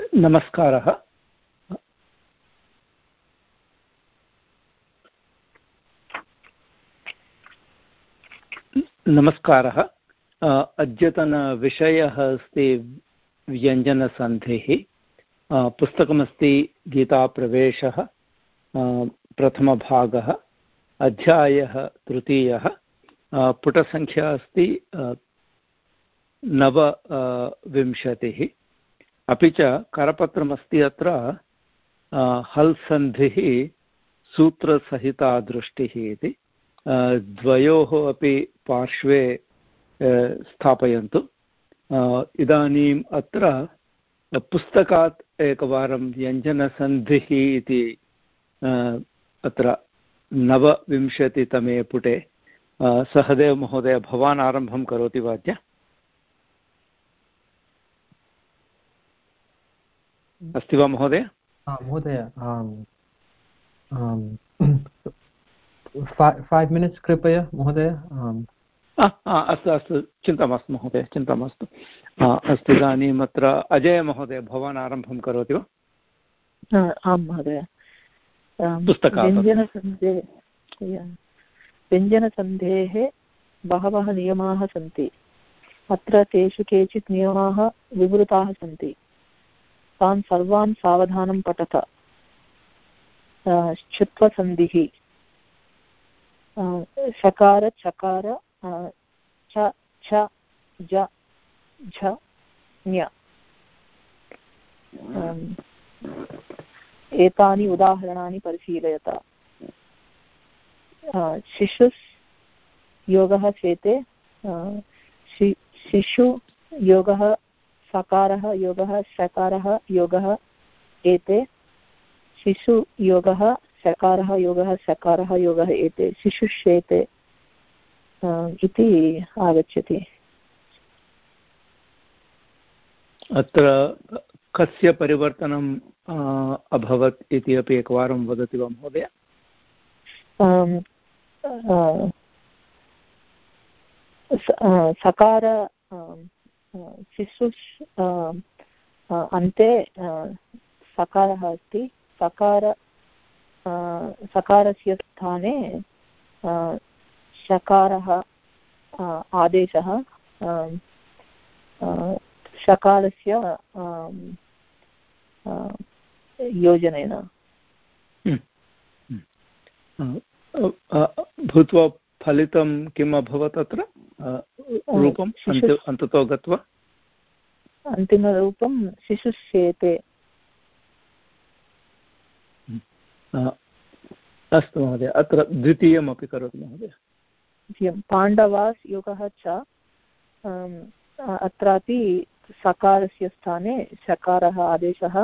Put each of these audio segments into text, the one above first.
नमस्कारः। नमस्कारः। अद्यतनविषयः अस्ति व्यञ्जनसन्धिः। पुस्तकमस्ति गीताप्रवेशः प्रथमभागः अध्यायः तृतीयः। पुटसङ्ख्या अस्ति नवविंशतिः अपि च करपत्रमस्ति अत्र हल् सूत्रसहिता दृष्टिः इति द्वयोः अपि पार्श्वे स्थापयन्तु। इदानीम् अत्र पुस्तकात् एकवारं व्यञ्जनसन्धिः इति अत्र नवविंशतितमे पुटे सहदेव महोदय भवान् आरम्भं करोति वा अद्य अस्ति वा महोदय? महोदय फैव् मिनिट्स् कृपया महोदय अस्तु अस्तु चिन्ता मास्तु महोदय चिन्ता मास्तु। अस्तु इदानीम् अत्र अजयमहोदय भवान् आरम्भं करोति वा? आं महोदय। व्यञ्जनसन्धेः बहवः नियमाः सन्ति। अत्र तेषु केचित् नियमाः विवृताः सन्ति। तान् सर्वान् सावधानं पठत। क्षुत्वसन्धिः शकार, चकार च, छ, ज, झ, ञ। एतानि उदाहरणानि परिशीलयत। शिशुस् योगः चेते शिशु योगः सकारः योगः शकारः योगः एते शिशुयोगः शकारः योगः शकारः योगः एते शिशुष्येते इति आगच्छति। अत्र कस्य परिवर्तनम् अभवत् इति अपि एकवारं वदति वा महोदय? सकार शिशु अन्ते सकारः अस्ति सकार सकारस्य स्थाने शकारः आदेशः शकारस्य योजनेन। भूत्वा फलितं किम् अभवत् अत्र रूपम् अन्ततो गत्वा? अन्तिमरूपं शिशुष्येते। अस्तु महोदय अत्र द्वितीयमपि करोतु महोदय। पाण्डवास् युगः च अत्रापि सकारस्य स्थाने शकारः आदेशः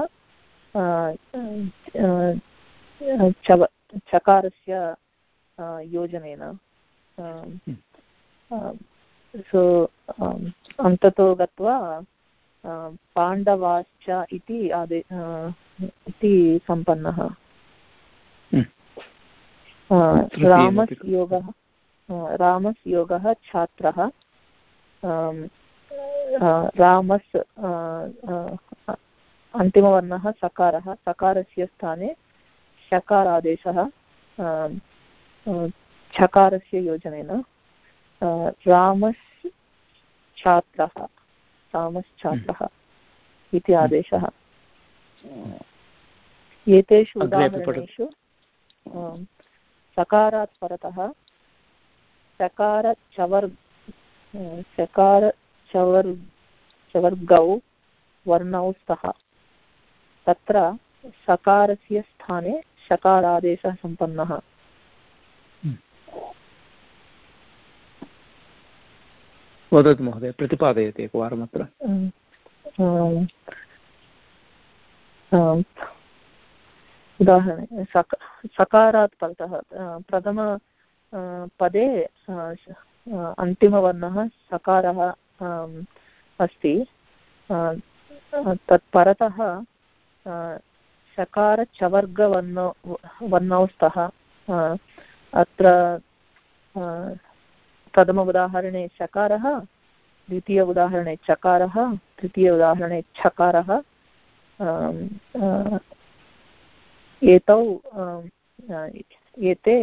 चकारस्य योजनेन सो अन्ततो गत्वा पाण्डवाश्च इति आदे इति सम्पन्नः। रामस् योगः रामस् योगः छात्रः। रामस् अन्तिमवर्णः सकारः। सकारस्य स्थाने शकारादेशः। छकारस्य योजनेन। रामस् छात्रः रामश्छात्रः इति आदेशः। एतेषु उदाहरणेषु सकारात् परतः सकारचवर् सकारचवर् चवर्गौ वर्णौ स्तः। तत्र सकारस्य स्थाने शकारादेशः सम्पन्नः। वदतु महोदय, प्रतिपादयति एकवारम् अत्र. उदाहरणे, सक, सकारात् परतः प्रथम पदे अन्तिमवर्णः सकारः अस्ति. तत् परतः शकारचवर्गवर्णौ वर्णौ स्तः अत्र प्रथम उदाहरणे शकारः द्वितीय उदाहरणे चकारः तृतीय उदाहरणे छकारः एतौ एते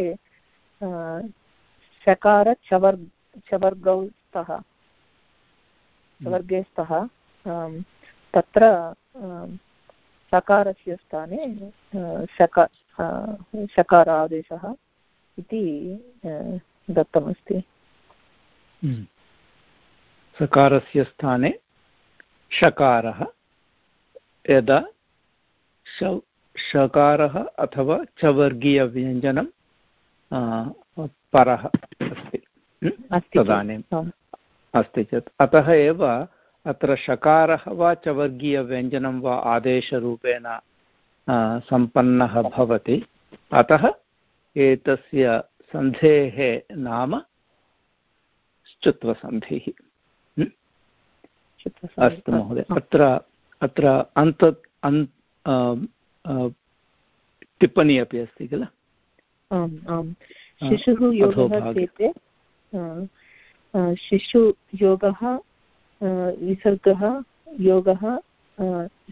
शकार चवर् चवर्गौ स्तः चवर्गे स्तः तत्र सकारस्य स्थाने शक शकार आदेशः इति दत्तमस्ति हम्म। सकारस्य स्थाने षकारः यदा षकारः अथवा चवर्गीयव्यञ्जनं परः अस्ति। हम्म? तदानीम् अस्ति चेत्। अतः एव अत्र षकारः वा चवर्गीयव्यञ्जनं वा आदेशरूपेण सम्पन्नः भवति। अतः एतस्य सन्धेः नाम च्युत्वसन्धिः अस्तु महोदय अत्र अत्र अन्त टिप्पणी अपि अस्ति किल? आम् आम्। शिशुः योगः चेत् शिशुयोगः विसर्गः योगः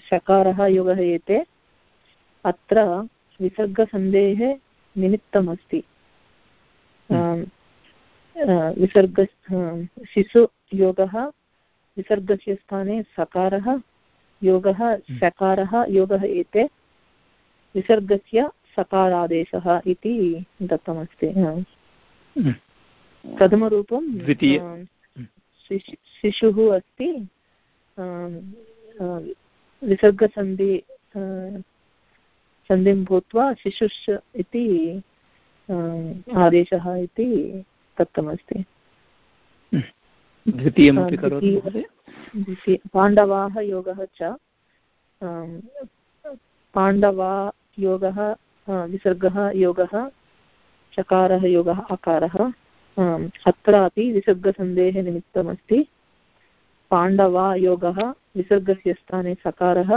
शकारः योगः एते अत्र विसर्गसन्धेः निमित्तमस्ति। विसर्ग शिशुयोगः विसर्गस्य स्थाने सकारः योगः सकारः योगः एते विसर्गस्य सकारादेशः इति दत्तमस्ति प्रथमरूपं द्वितीय शिशुः अस्ति विसर्गसन्धि सन्धिं भूत्वा शिशुश् इति आदेशः इति दत्तमस्ति। द्वितीयमपि करोतु पाण्डवाः योगः च पाण्डवा योगः विसर्गः योगः चकारः योगः अकारः अत्रापि विसर्गसन्धेः निमित्तमस्ति पाण्डवा योगः विसर्गस्य स्थाने सकारः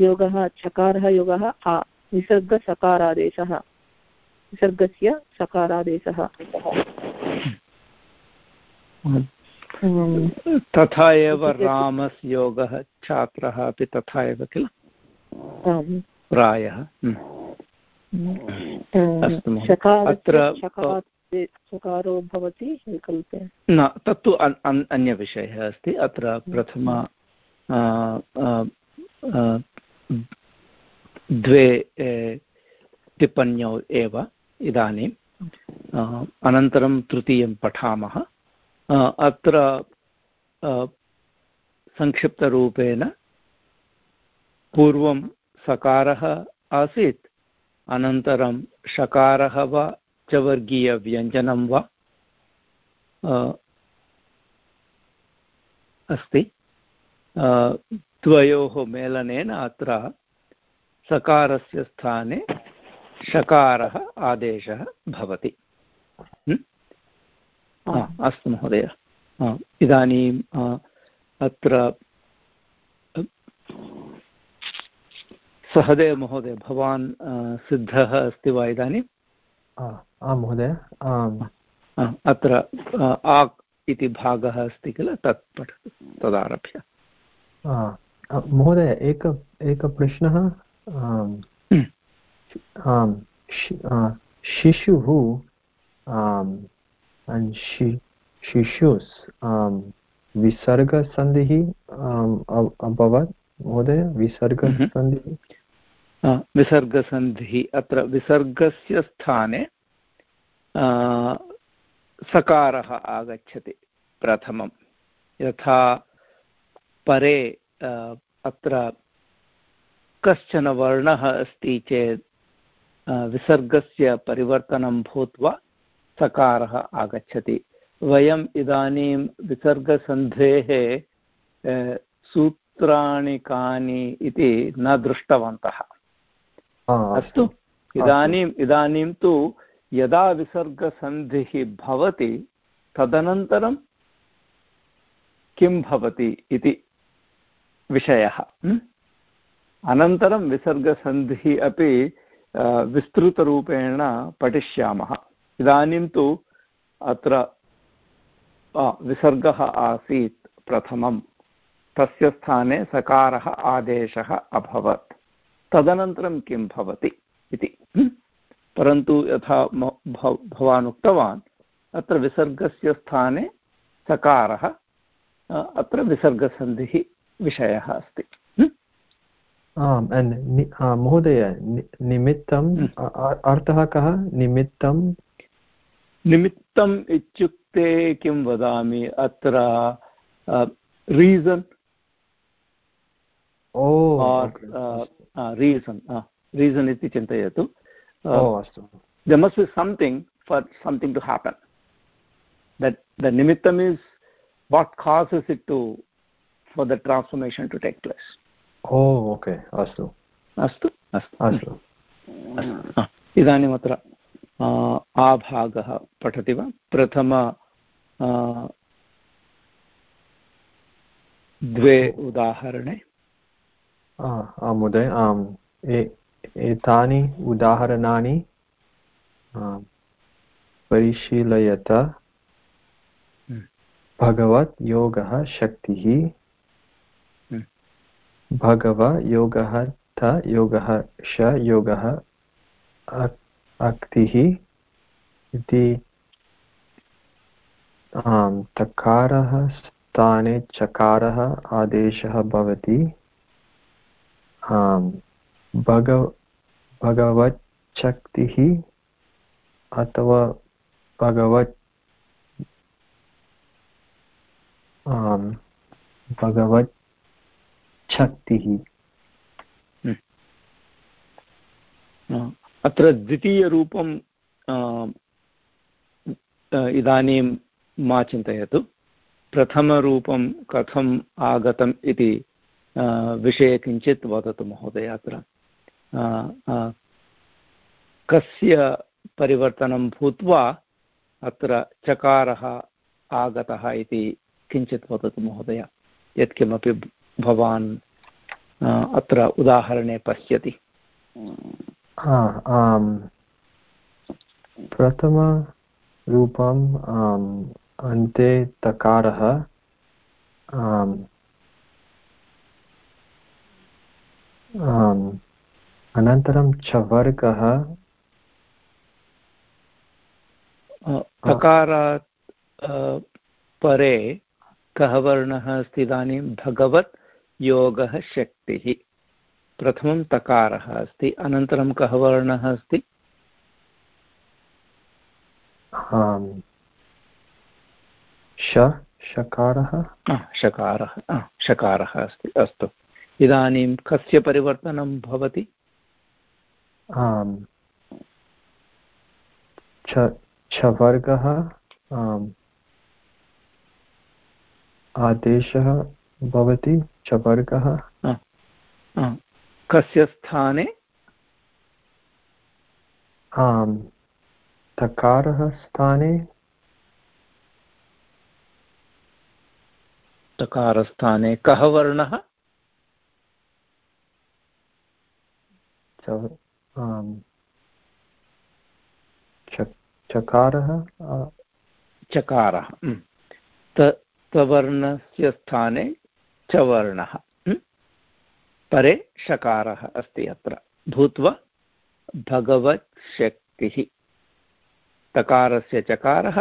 योगः चकारः योगः आ विसर्गसकारादेशः विसर्गस्य सकारादेशः। तथा एव रामस्य योगः छात्रः अपि तथा एव किल प्रायः अस्तु अत्र चकारो भवति विकल्पे न तत्तु अन्यविषयः अस्ति अत्र प्रथम द्वे टिप्पण्यौ एव इदानीम् अनन्तरं तृतीयं पठामः अत्र संक्षिप्तरूपेण पूर्वं सकारः आसीत्, अनन्तरं षकारः वा, चवर्गीयव्यञ्जनं वा अस्ति। द्वयोः मेलनेन अत्र सकारस्य स्थाने षकारः आदेशः भवति। अस्तु महोदय. इदानीम् अत्र सहदेव महोदय भवान् सिद्धः अस्ति वा इदानीम् आं महोदय अत्र आक् इति भागः अस्ति किल? तत् पठतु तदारभ्य। महोदय एक एकः प्रश्नः शिशुः शिशुस् विसर्गसन्धिः अभवत् महोदय विसर्गसन्धिः विसर्गसन्धिः अत्र विसर्गस्य स्थाने सकारः आगच्छति प्रथमं यथा परे अत्र कश्चन वर्णः अस्ति चेत् विसर्गस्य परिवर्तनं भूत्वा सकारः आगच्छति। वयम् इदानीं विसर्गसन्धेः सूत्राणि कानि इति न दृष्टवन्तः। अस्तु इदानीम् इदानीं तु यदा विसर्गसन्धिः भवति तदनन्तरं किं भवति इति विषयः अनन्तरं विसर्गसन्धिः अपि विस्तृतरूपेण पठिष्यामः। इदानीं तु अत्र विसर्गः आसीत् प्रथमं। तस्य स्थाने सकारः आदेशः अभवत्। तदनन्तरं किं भवति इति। परन्तु यथा भवान् उक्तवान् अत्र विसर्गस्य स्थाने सकारः अत्र विसर्गसन्धिः विषयः अस्ति। आम् महोदय निमित्तम् अर्थः कः? निमित्तं निमित्तम् इत्युक्ते किं वदामि अत्र रीसन् रीसन् रीसन् इति चिन्तयतु there must be something for something to happen that the nimittam is what causes it to for the transformation to take place oh okay अस्तु अस्तु अस्तु अस्तु इदानीम् अत्र आभागः पठति वा? प्रथम द्वे उदाहरणे। महोदय आम् एतानि उदाहरणानि परिशीलयत। हम्म। भगवत् योगः शक्तिः। भगव योगः थ योगः श योगः अक्तिः इति तकारः स्थाने चकारः आदेशः भवति भगव भगवच्छक्तिः अथवा भगवत् भगवत् शक्तिः हम्म। अत्र द्वितीयरूपं इदानीं मा चिन्तयतु। प्रथमरूपं कथम् आगतम् इति विषये किञ्चित् वदतु महोदय अत्र। कस्य परिवर्तनं भूत्वा अत्र चकारः आगतः इति किञ्चित् वदतु महोदय। यत्किमपि भवान् अत्र उदाहरणे पश्यति। प्रथमरूपम् अन्ते तकारः अनन्तरं चवर्गः तकारात् परे कः वर्णः अस्ति इदानीं? भगवत् योगः शक्तिः। प्रथमं तकारः अस्ति अनन्तरं कः वर्णः अस्ति शकारः? शकारः शकारः अस्ति अस्तु। इदानीं कस्य परिवर्तनं भवति? छवर्गः आदेशः भवति च वर्गः। कस्य स्थाने? आम् तकारः स्थाने? तकारस्थाने कः वर्णः? चकारः चकारः तवर्णस्य स्थाने च वर्णः परे षकारः अस्ति अत्र। भूत्वा भगवत् शक्तिः तकारस्य चकारः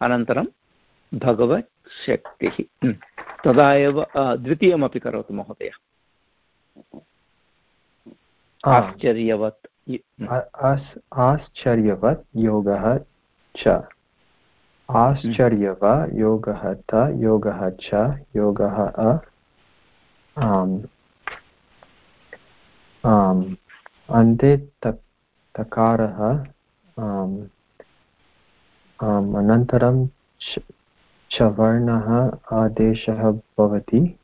अनन्तरं भगवत् शक्तिः तदा एव द्वितीयमपि करोतु महोदय। आश्चर्यवत् आश्चर्यवत् योगः च। आश्चर्य वा योगः त योगः च योगः अ। अन्ते तकारः अनन्तरं च वर्णः आदेशः भवति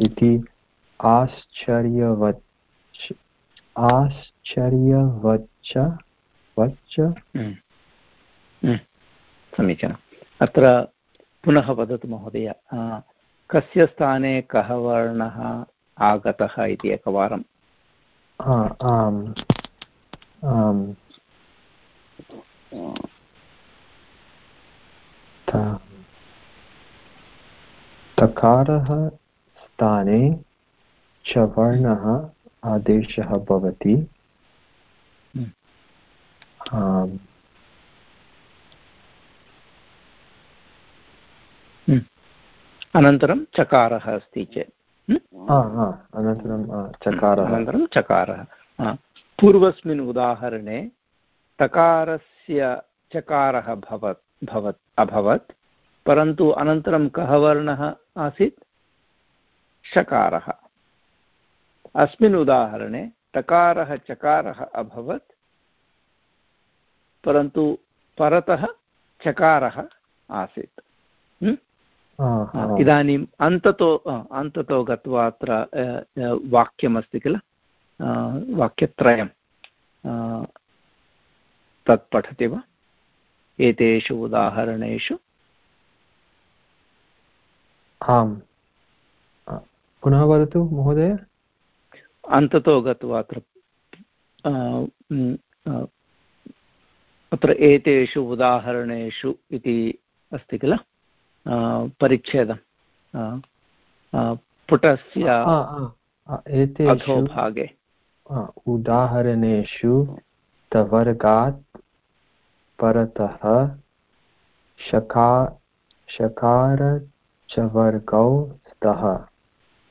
इति आश्चर्यवत् आश्चर्यवच्च, वच्च। समीचीनम् अत्र पुनः वदतु महोदय कस्य स्थाने कः वर्णः आगतः इति एकवारम्। आम् आम्। तकारः स्थाने च वर्णः आदेशः भवति। हम्म। अनन्तरं चकारः अस्ति चेत्। अनन्तरं चकारः अनन्तरं चकारः। पूर्वस्मिन् उदाहरणे तकारस्य चकारः भवत् भवत् अभवत् परन्तु अनन्तरं कः वर्णः आसीत् शकारः अस्मिन् उदाहरणे तकारः चकारः अभवत् परन्तु परतः चकारः आसीत् इदानीम् अन्ततो अन्ततो गत्वा अत्र वाक्यमस्ति किल? वाक्यत्रयं तत् पठति वा? एतेषु उदाहरणेषु। आम्. पुनः वदतु महोदय। अन्ततो गत्वा अत्र अ, अत्र एतेषु उदाहरणेषु इति अस्ति किल? परिच्छेदं पुटस्य एतेषु अधोभागे उदाहरणेषु तवर्गात् परतः शका शकार च वर्गौ स्तः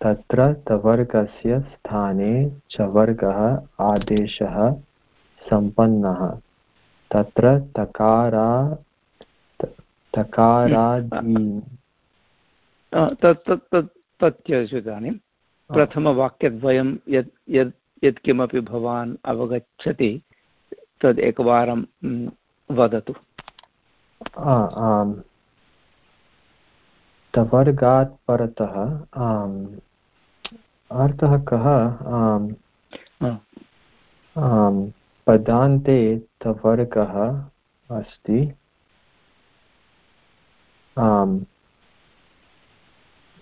तत्र तवर्गस्य स्थाने च वर्गः आदेशः सम्पन्नः तत्र तकारा तत् इदानीं प्रथमवाक्यद्वयं यत् यत् यत्किमपि भवान् अवगच्छति तद् एकवारं वदतु। तवर्गात् परतः अर्थः कः? पदान्ते तवर्गः अस्ति। आम्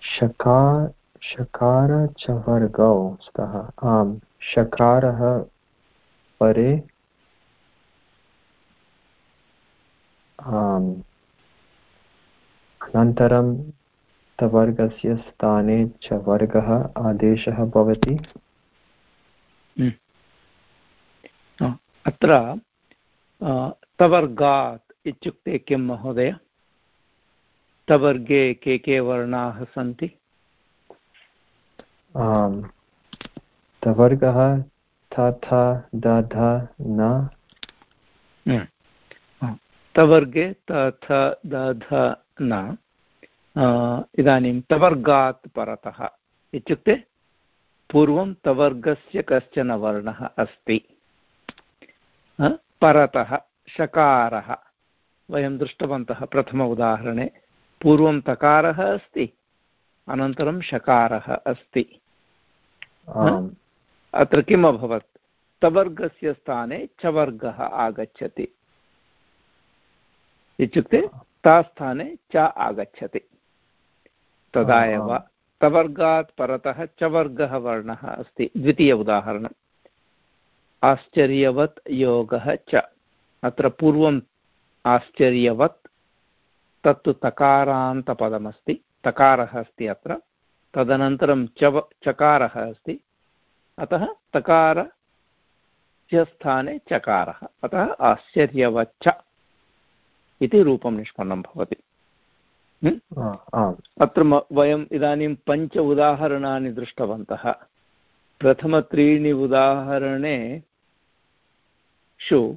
शका शकार च वर्गौ स्तः आम् शकारः परे आम् अनन्तरं तवर्गस्य स्थाने च वर्गः आदेशः भवति अत्र तवर्गात् इत्युक्ते किं महोदय तवर्गे के के वर्णाः सन्ति? आम् तवर्गः थ थ द ध न। तवर्गे तथ दध न। इदानीं तवर्गात् परतः इत्युक्ते पूर्वं तवर्गस्य कश्चन वर्णः अस्ति। परतः शकारः वयं दृष्टवन्तः प्रथम उदाहरणे। पूर्वं तकारः अस्ति अनन्तरं शकारः अस्ति। अत्र किम् अभवत्? तवर्गस्य स्थाने चवर्गः आगच्छति। इत्युक्ते तास्थाने च आगच्छति। तदा एव। तवर्गात् परतः चवर्गः वर्णः अस्ति। द्वितीय उदाहरणम् आश्चर्यवत् योगः च। अत्र पूर्वम् आश्चर्यवत् तत्तु तकारान्तपदमस्ति तकारः अस्ति अत्र तदनन्तरं चव चकारः अस्ति अतः तकारस्य स्थाने चकारः अतः आश्चर्यवच्च इति रूपं निष्पन्नं भवति। अत्र वयम् इदानीं पञ्च उदाहरणानि दृष्टवन्तः। प्रथमत्रीणि उदाहरणेषु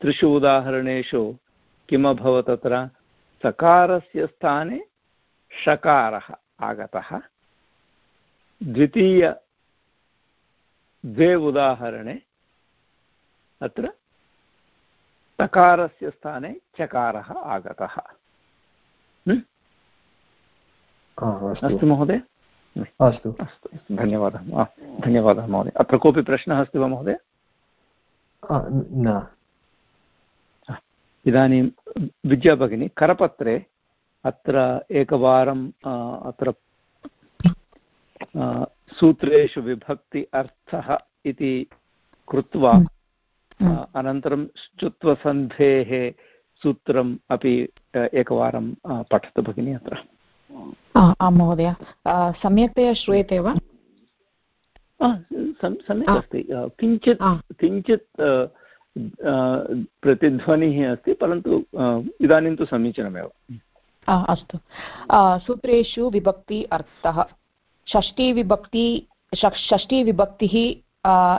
त्रिषु उदाहरणेषु किमभवत् अत्र? सकारस्य स्थाने षकारः आगतः। द्वितीय द्वे उदाहरणे अत्र तकारस्य स्थाने चकारः आगतः। ह्म्? आ, अस्तु। अस्तु महोदय। अस्तु। अस्तु धन्यवादः। धन्यवादः महोदय। अत्र कोऽपि प्रश्नः अस्ति वा महोदय? न। इदानीं विद्या भगिनी करपत्रे अत्र एकवारं अत्र सूत्रेषु विभक्ति अर्थः इति कृत्वा आ, अनन्तरं श्चुत्वसन्धेः सूत्रम् अपि एकवारं पठतु भगिनी अत्र। आं महोदय सम्यक्तया श्रूयते वा? सम्यक् अस्ति। किञ्चित् किञ्चित् प्रतिध्वनिः अस्ति, परन्तु इदानीं तु समीचीनमेव। अस्तु। सूत्रेषु विभक्ति अर्थः। षष्टिविभक्ति षष्टिविभक्तिः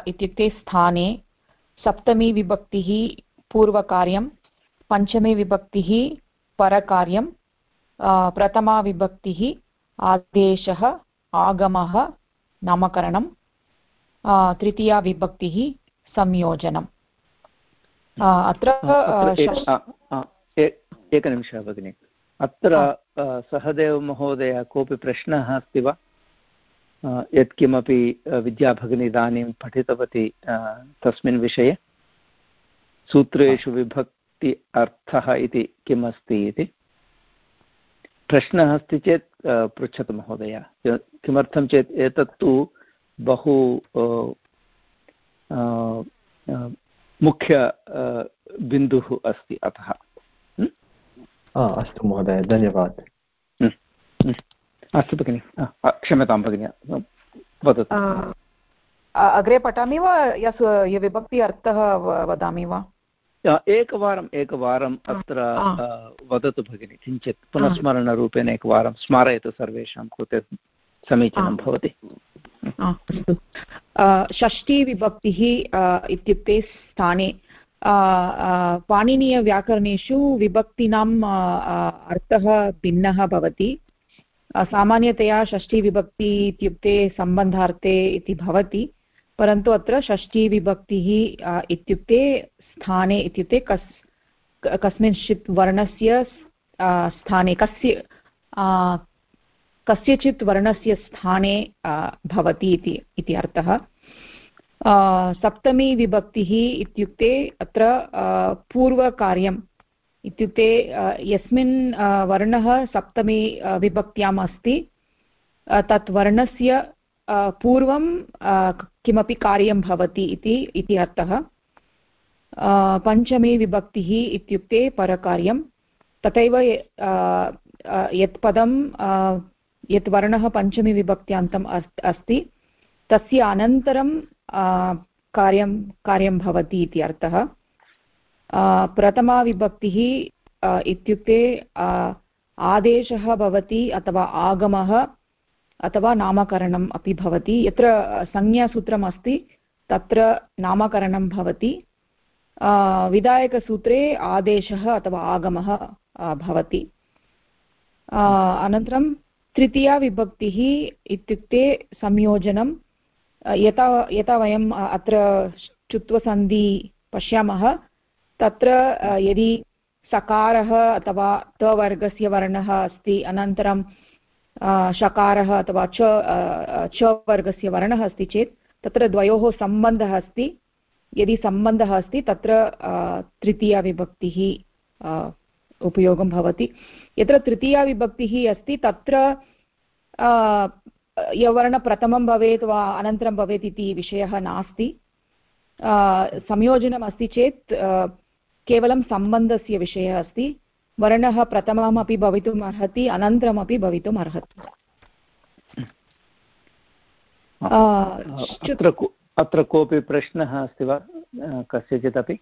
इत्युक्ते स्थाने, सप्तमी विभक्तिः, पूर्वकार्यं, पञ्चमी विभक्तिः, परकार्यं प्रथमा विभक्तिः, आदेशः, आगमः, नामकरणं तृतीया विभक्तिः, संयोजनम्। अत्र एकनिमिषः भगिनि। अत्र सहदेवमहोदय कोऽपि प्रश्नः अस्ति वा? यत्किमपि विद्याभगिनी इदानीं पठितवती तस्मिन् विषये? सूत्रेषु विभक्ति अर्थः इति किम् अस्ति इति। प्रश्नः अस्ति चेत् पृच्छतु महोदय। किमर्थं चेत् एतत्तु बहु मुख्य बिन्दुः अस्ति अतः। अस्तु महोदय धन्यवादः। अस्तु भगिनि क्षम्यतां भगिनि वदतु। अग्रे पठामि वा यस् विभक्ति अर्थः वदामि वा? एकवारम् एकवारम् अत्र वदतु भगिनि किञ्चित् पुनस्मरणरूपेण एकवारं स्मारयतु सर्वेषां कृते। समीचीनं भवति। अस्तु। षष्टिविभक्तिः इत्युक्ते स्थाने पाणिनीयव्याकरणेषु विभक्तीनाम् अर्थः भिन्नः भवति। सामान्यतया षष्टिविभक्ति इत्युक्ते सम्बन्धार्थे इति भवति परन्तु अत्र षष्टिविभक्तिः इत्युक्ते स्थाने इत्युक्ते कस् कस्मिंश्चित् वर्णस्य स्थाने कस्य कस्यचित् वर्णस्य स्थाने भवति इति अर्थः। सप्तमी विभक्तिः इत्युक्ते अत्र पूर्वकार्यम् इत्युक्ते यस्मिन् वर्णः सप्तमी विभक्त्याम् अस्ति। तत् वर्णस्य पूर्वं किमपि कार्यं भवति इति अर्थः। पञ्चमी विभक्तिः इत्युक्ते परकार्यं तथैव यत् पदं यत् वर्णः पञ्चमी विभक्त्यान्तम् अस्ति, तस्य अनन्तरं कार्यं कार्यं भवति इति अर्थः। प्रथमाविभक्तिः इत्युक्ते आदेशः भवति अथवा आगमः अथवा नामकरणम् अपि भवति। यत्र संज्ञासूत्रम् अस्ति, तत्र नामकरणं भवति। विधायकसूत्रे आदेशः अथवा आगमः भवति। अनन्तरं तृतीया विभक्तिः इत्युक्ते संयोजनं यथा यथा वयम् अत्र चुत्वसन्धि पश्यामः, तत्र यदि सकारः अथवा तवर्गस्य वर्णः अस्ति, अनन्तरं शकारः अथवा च च वर्गस्य वर्णः अस्ति चेत्, तत्र द्वयोः सम्बन्धः अस्ति। यदि सम्बन्धः अस्ति, तत्र तृतीयाविभक्तिः उपयोगं भवति। यत्र तृतीयाविभक्तिः अस्ति तत्र यवर्णप्रथमं भवेत् वा अनन्तरं भवेत् इति विषयः नास्ति। संयोजनम् अस्ति चेत् केवलं सम्बन्धस्य विषयः अस्ति। वर्णः प्रथममपि भवितुम् अर्हति अनन्तरमपि भवितुम् अर्हति। अत्र कोऽपि प्रश्नः अस्ति वा? कस्यचिदपि?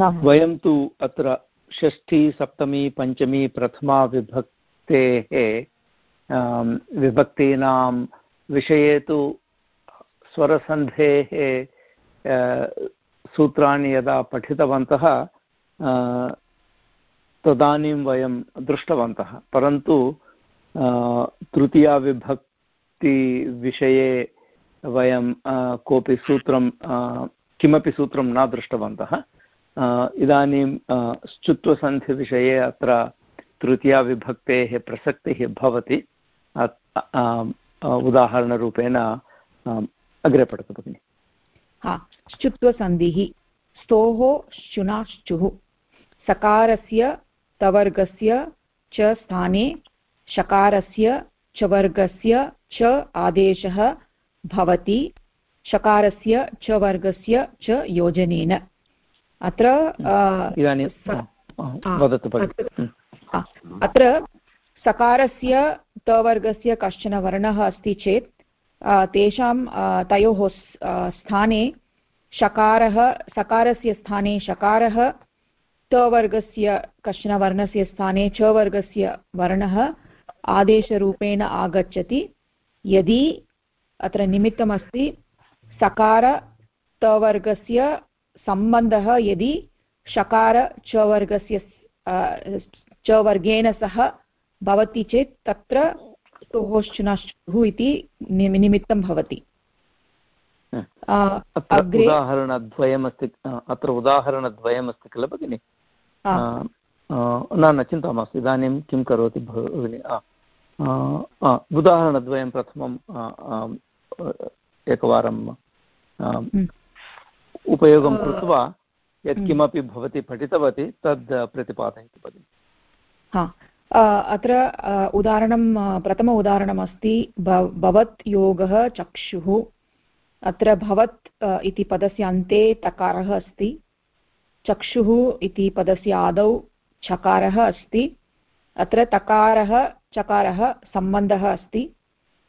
वयं तु अत्र षष्ठी, सप्तमी, पञ्चमी, प्रथमा विभक्तेः विभक्तीनां विषये तु स्वरसन्धेः सूत्राणि यदा पठितवन्तः तदानीं वयं दृष्टवन्तः। परन्तु तृतीयाविभक्तिविषये वयं कोऽपि सूत्रं किमपि सूत्रं न दृष्टवन्तः। इदानीं स्तुत्वसन्धिविषये अत्र तृतीयाविभक्तेः प्रसक्तिः भवति। उदाहरणरूपेण अग्रे पठतु भगिनि। हा श्चुत्वसन्धिः स्तोः शुनाश्चुः, सकारस्य तवर्गस्य च स्थाने, शकारस्य च वर्गस्य च आदेशः भवति, शकारस्य च वर्गस्य च योजनेन। अत्र इदानीं वदतु भगिनि. अत्र सकारस्य तवर्गस्य कश्चन वर्णः अस्ति चेत् तेषां तयोः स्थाने शकारः सकारस्य स्थाने शकारः तवर्गस्य कश्चन वर्णस्य स्थाने च वर्गस्य वर्णः आदेशरूपेण आगच्छति। यदि अत्र निमित्तमस्ति सकार तवर्गस्य सम्बन्धः यदि शकार च वर्गस्य च वर्गेण सह भवति चेत् तत्र स्तोहोश्चुनश्चुः इति निमित्तं भवति। उदाहरणद्वयमस्ति अत्र उदाहरणद्वयमस्ति किल भगिनि? न न चिन्ता मास्तु इदानीं किं करोति भगिनि? उदाहरणद्वयं प्रथमं एकवारं। उपयोगं कृत्वा यत्किमपि हम्म। भवती पठितवती तद् प्रतिपादयति भगिनि। हा अत्र उदाहरणं प्रथम उदाहरणमस्ति भवत् योगः चक्षुः। अत्र भवत् इति पदस्य अन्ते तकारः अस्ति। चक्षुः इति पदस्य आदौ चकारः अस्ति। अत्र तकारः चकारः सम्बन्धः अस्ति।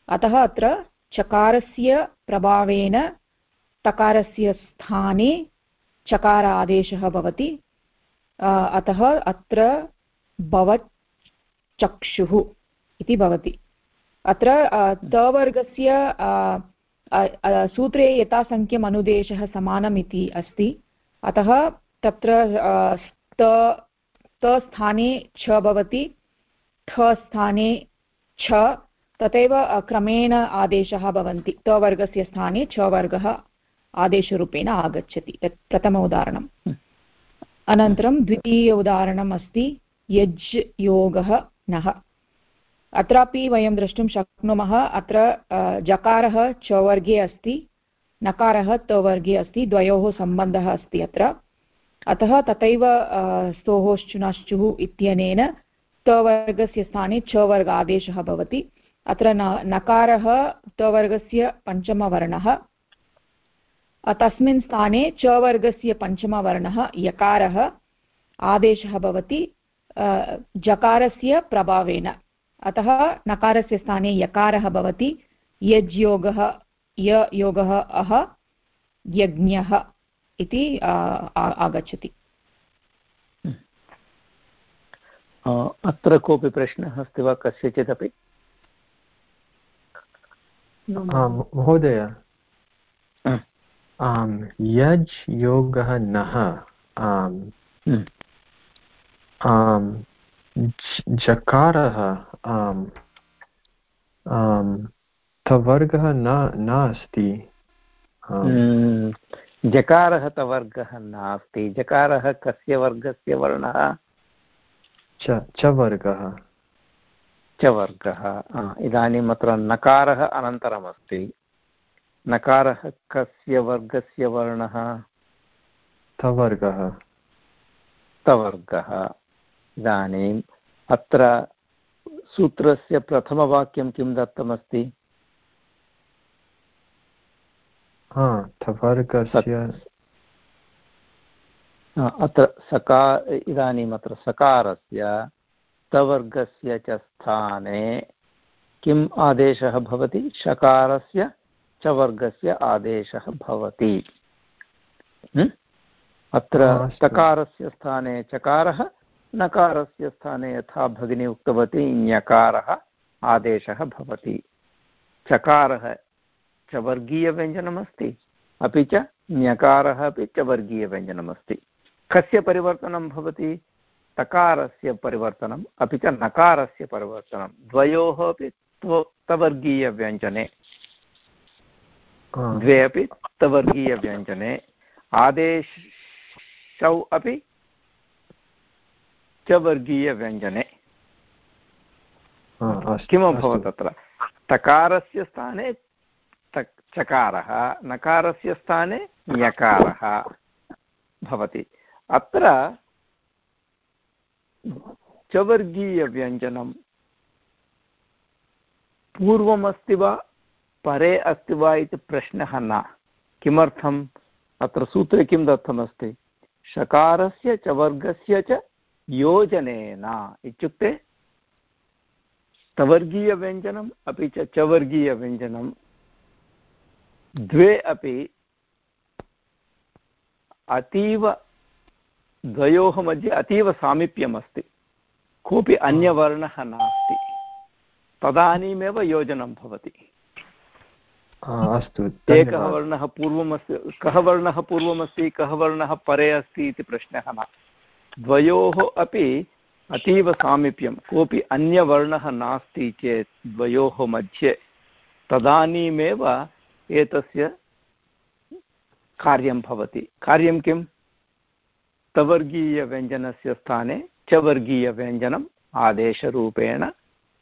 अतः अत्र चकारस्य प्रभावेन तकारस्य स्थाने चकार आदेशः भवति अतः अत्र भवत् चक्षुः इति भवति। अत्र तवर्गस्य सूत्रे यथासङ्ख्यम् अनुदेशः समानम् इति अस्ति। अतः तत्र त छ भवति, ठ छ, तथैव क्रमेण आदेशः भवन्ति। तवर्गस्य स्थाने छ आदेशरूपेण आगच्छति, तत् प्रथम उदाहरणम् अनन्तरं द्वितीय उदाहरणम् अस्ति, यज् योगः नः। अत्रापि वयं द्रष्टुं शक्नुमः, अत्र जकारः च वर्गे अस्ति, नकारः तवर्गे अस्ति, द्वयोः सम्बन्धः अस्ति अत्र। अतः तथैव स्तोहोश्चुनश्चुः इत्यनेन तवर्गस्य स्थाने च वर्ग आदेशः भवति। अत्र न, नकारः तवर्गस्य पञ्चमवर्णः। तस्मिन् स्थाने च वर्गस्य पञ्चमवर्णः यकारः आदेशः भवति जकारस्य प्रभावेन। अतः नकारस्य स्थाने यकारः भवति यज्योगः य योगः अह यज्ञः इति आगच्छति। अत्र कोऽपि प्रश्नः अस्ति वा कस्यचिदपि? महोदय यज् योगः नः जकारः तवर्गः न नास्ति जकारः तवर्गः नास्ति जकारः कस्य वर्गस्य वर्णः? च वर्गः। च वर्गः इदानीम् अत्र नकारः अनन्तरमस्ति। नकारः कस्य वर्गस्य वर्णः। तवर्गः तवर्गः इदानीम् अत्र सूत्रस्य प्रथमवाक्यं किं दत्तमस्ति? अत्र सका इदानीम् अत्र सकारस्य तवर्गस्य च स्थाने किम् आदेशः भवति? शकारस्य च वर्गस्य आदेशः भवति। अत्र तकारस्य स्थाने चकारः नकारस्य स्थाने यथा भगिनी उक्तवती ञकारः आदेशः भवति। चकारः च वर्गीयव्यञ्जनमस्ति अपि च ञकारः अपि च वर्गीयव्यञ्जनमस्ति कस्य परिवर्तनं भवति? तकारस्य परिवर्तनम् अपि च नकारस्य परिवर्तनं द्वयोः अपि तवर्गीयव्यञ्जने द्वे अपि तवर्गीयव्यञ्जने। आदेशौ अपि च वर्गीयव्यञ्जने किमभवत् अत्र? तकारस्य स्थाने चकारः नकारस्य स्थाने ञकारः भवति। अत्र चवर्गीयव्यञ्जनं पूर्वमस्ति वा परे अस्ति वा इति प्रश्नः न। किमर्थम्? अत्र सूत्रे किं दत्तमस्ति? शकारस्य च वर्गस्य च योजनेन। इत्युक्ते तवर्गीयव्यञ्जनम् अपि च चवर्गीयव्यञ्जनं द्वे अपि अतीव द्वयोः मध्ये अतीव सामीप्यम् अस्ति कोऽपि अन्यवर्णः नास्ति। तदानीमेव योजनं भवति। अस्तु एकः वर्णः पूर्वमस्ति, कः वर्णः पूर्वमस्ति, कः वर्णः परे अस्ति इति प्रश्नः न। द्वयोः अपि अतीव सामीप्यं। कोऽपि अन्यवर्णः नास्ति चेत् द्वयोः मध्ये तदानीमेव एतस्य कार्यं भवति। कार्यं किं? तवर्गीयव्यञ्जनस्य स्थाने चवर्गीयव्यञ्जनम् आदेशरूपेण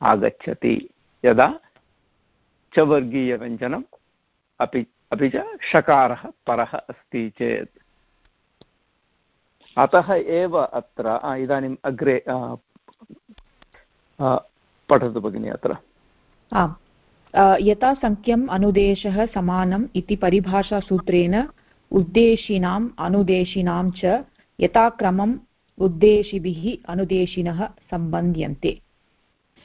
आगच्छति। यदा चवर्गीयव्यञ्जनम् अपि अपि च शकारः परः अस्ति चेत्। अतः एव अत्र इदानीम् अग्रे पठतु भगिनि अत्र। आम्। यथा सङ्ख्यम् अनुदेशः समानम् इति परिभाषासूत्रेण उद्देशिनाम् अनुदेशिनां च यथाक्रमम् उद्देशिभिः अनुदेशिनः सम्बध्यन्ते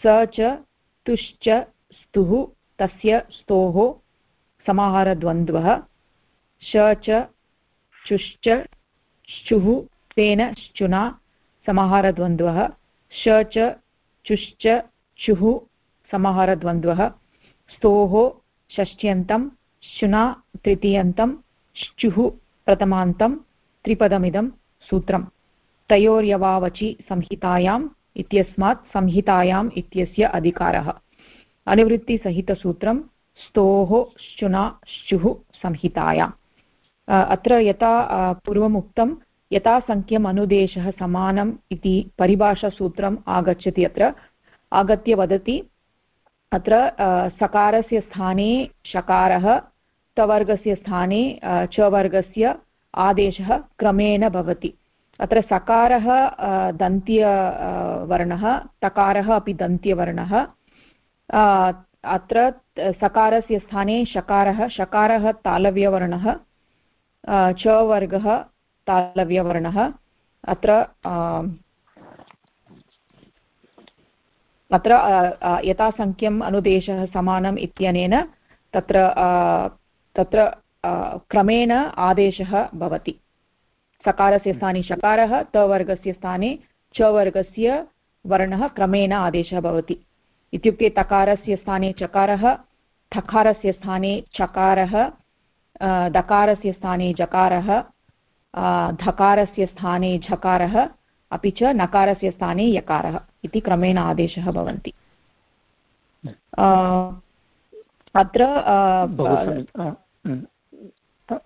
स च, तुश्च, स्तुः, तस्य, स्तोः समाहारद्वन्द्वः श च चुश्च श्चुः तेन श्चुना समाहारद्वन्द्वः श च चुश्च चुः समाहारद्वन्द्वः, स्तोः, षष्ट्यन्तं, शुना, तृतीयन्तं श्चुः प्रथमान्तं, त्रिपदमिदं सूत्रम्। तयोर्यवावचि संहितायाम् इत्यस्मात् संहितायाम् इत्यस्य अधिकारः। अनुवृत्तिसहितसूत्रं स्तोः श्चुना श्चुः संहितायाम् अत्र यथा पूर्वम् उक्तं यथा सङ्ख्यम् अनुदेशः समानम् इति परिभाषासूत्रम् आगच्छति अत्र। आगत्य वदति, अत्र सकारस्य स्थाने शकारः तवर्गस्य स्थाने च वर्गस्य आदेशः क्रमेण भवति। अत्र सकारः दन्त्यवर्णः तकारः अपि दन्त्यवर्णः। अत्र सकारस्य स्थाने शकारः शकारः तालव्यवर्णः च वर्गः तालव्यवर्णः, अत्र अत्र यथासङ्ख्यम् अनुदेशः समानम् इत्यनेन तत्र तत्र क्रमेण आदेशः भवति। सकारस्य स्थाने शकारः, तवर्गस्य स्थाने च वर्गस्य वर्णः क्रमेण आदेशः भवति। इत्युक्ते तकारस्य स्थाने चकारः ठकारस्य स्थाने चकारः दकारस्य स्थाने जकारः धकारस्य स्थाने झकारः अपि च नकारस्य स्थाने यकारः इति क्रमेण आदेशः भवन्ति। अत्र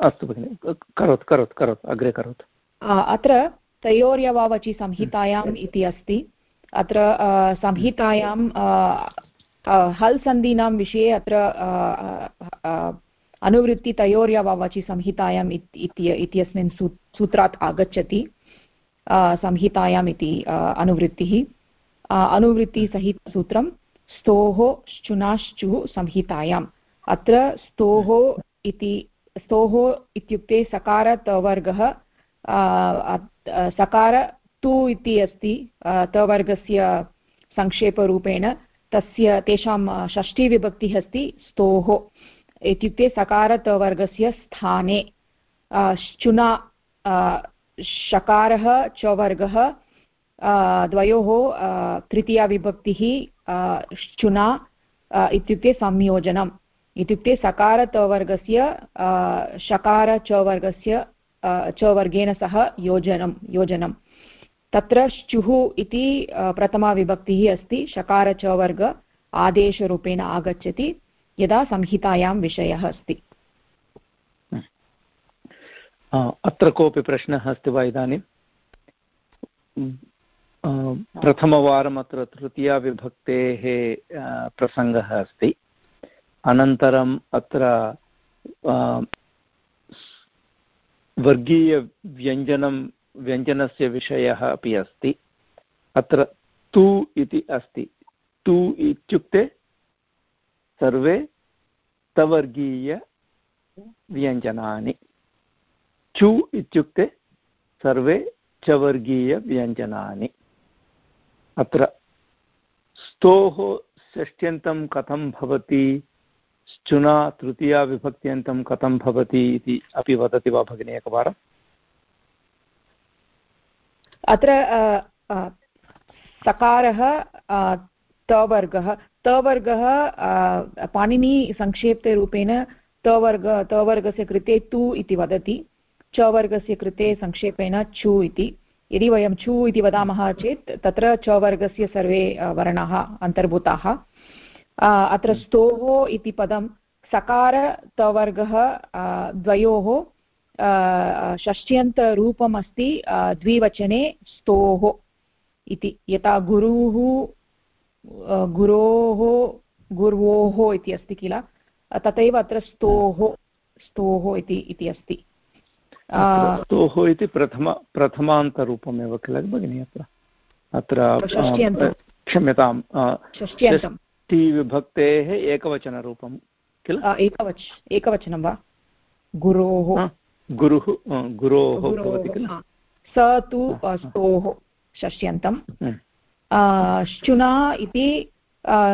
अस्तु भगिनि करोतु करोतु करोतु अग्रे करोतु। अत्र तयोर्यवावचि संहितायाम् इति अस्ति। अत्र संहितायां हल् सन्धीनां विषये अत्र अनुवृत्ति तयोर्यवावचि संहितायाम् इत्यस्मिन् सूत्रात् आगच्छति संहितायाम् इति अनुवृत्तिः। अनुवृत्तिसहितसूत्रं, स्तोः श्चुनाश्चुः संहितायाम्। अत्र स्तोः इति, स्तोः इत्युक्ते सकारतवर्गः सकार तु इति अस्ति तवर्गस्य संक्षेपरूपेण, तस्य, तेषां षष्ठीविभक्तिः अस्ति, स्तोः इत्युक्ते सकारतवर्गस्य स्थाने श्चुना शकारः च वर्गः द्वयोः तृतीयाविभक्तिः श्चुना इत्युक्ते संयोजनम्। इत्युक्ते सकारतवर्गस्य शकार च वर्गस्य च वर्गेण सह योजनं योजनं तत्र श्चुः इति प्रथमा विभक्तिः अस्ति, शकार वर्ग आदेशरूपेण आगच्छति, यदा संहितायां विषयः अस्ति। अत्र कोऽपि प्रश्नः अस्ति वा इदानीं? प्रथमवारम् अत्र तृतीयाविभक्तेः प्रसङ्गः अस्ति। अनन्तरम् अत्र वर्गीयव्यञ्जनं व्यञ्जनस्य विषयः अपि अस्ति। अत्र तु इति अस्ति। तु इत्युक्ते सर्वे तवर्गीयव्यञ्जनानि चु इत्युक्ते सर्वे चवर्गीयव्यञ्जनानि अत्र स्तोः षष्ट्यन्तं कथं भवति? श्चुना तृतीया विभक्त्यन्तं कथं भवति इति अपि वदति वा भगिनी एकवारम्? अत्र सकारः तवर्गः। तवर्गः पाणिनिसङ्क्षेप्तरूपेण तवर्ग, तवर्गस्य कृते तु इति वदति। चवर्गस्य कृते संक्षेपेण चु इति। यदि वयं चु इति वदामः चेत् तत्र चवर्गस्य सर्वे वर्णाः, अन्तर्भूताः। अत्र स्तोः इति पदं सकार, तवर्गः द्वयोः षष्ट्यन्तरूपम् अस्ति द्विवचने स्तोः इति। यथा गुरुः गुरोः गुर्वोः इति अस्ति किल? तथैव अत्र स्तोः स्तोः इति अस्ति। स्तोः इति प्रथम प्रथमान्तरूपमेव किल भगिनि अत्र? अत्र क्षम्यतां षष्टिविभक्तेः एकवचनरूपं किल? एकवच एकवचनं वा? गुरोः। गुरुः गुरोः भवति किल स तु स्तोः षष्ट्यन्तं श्चुना इति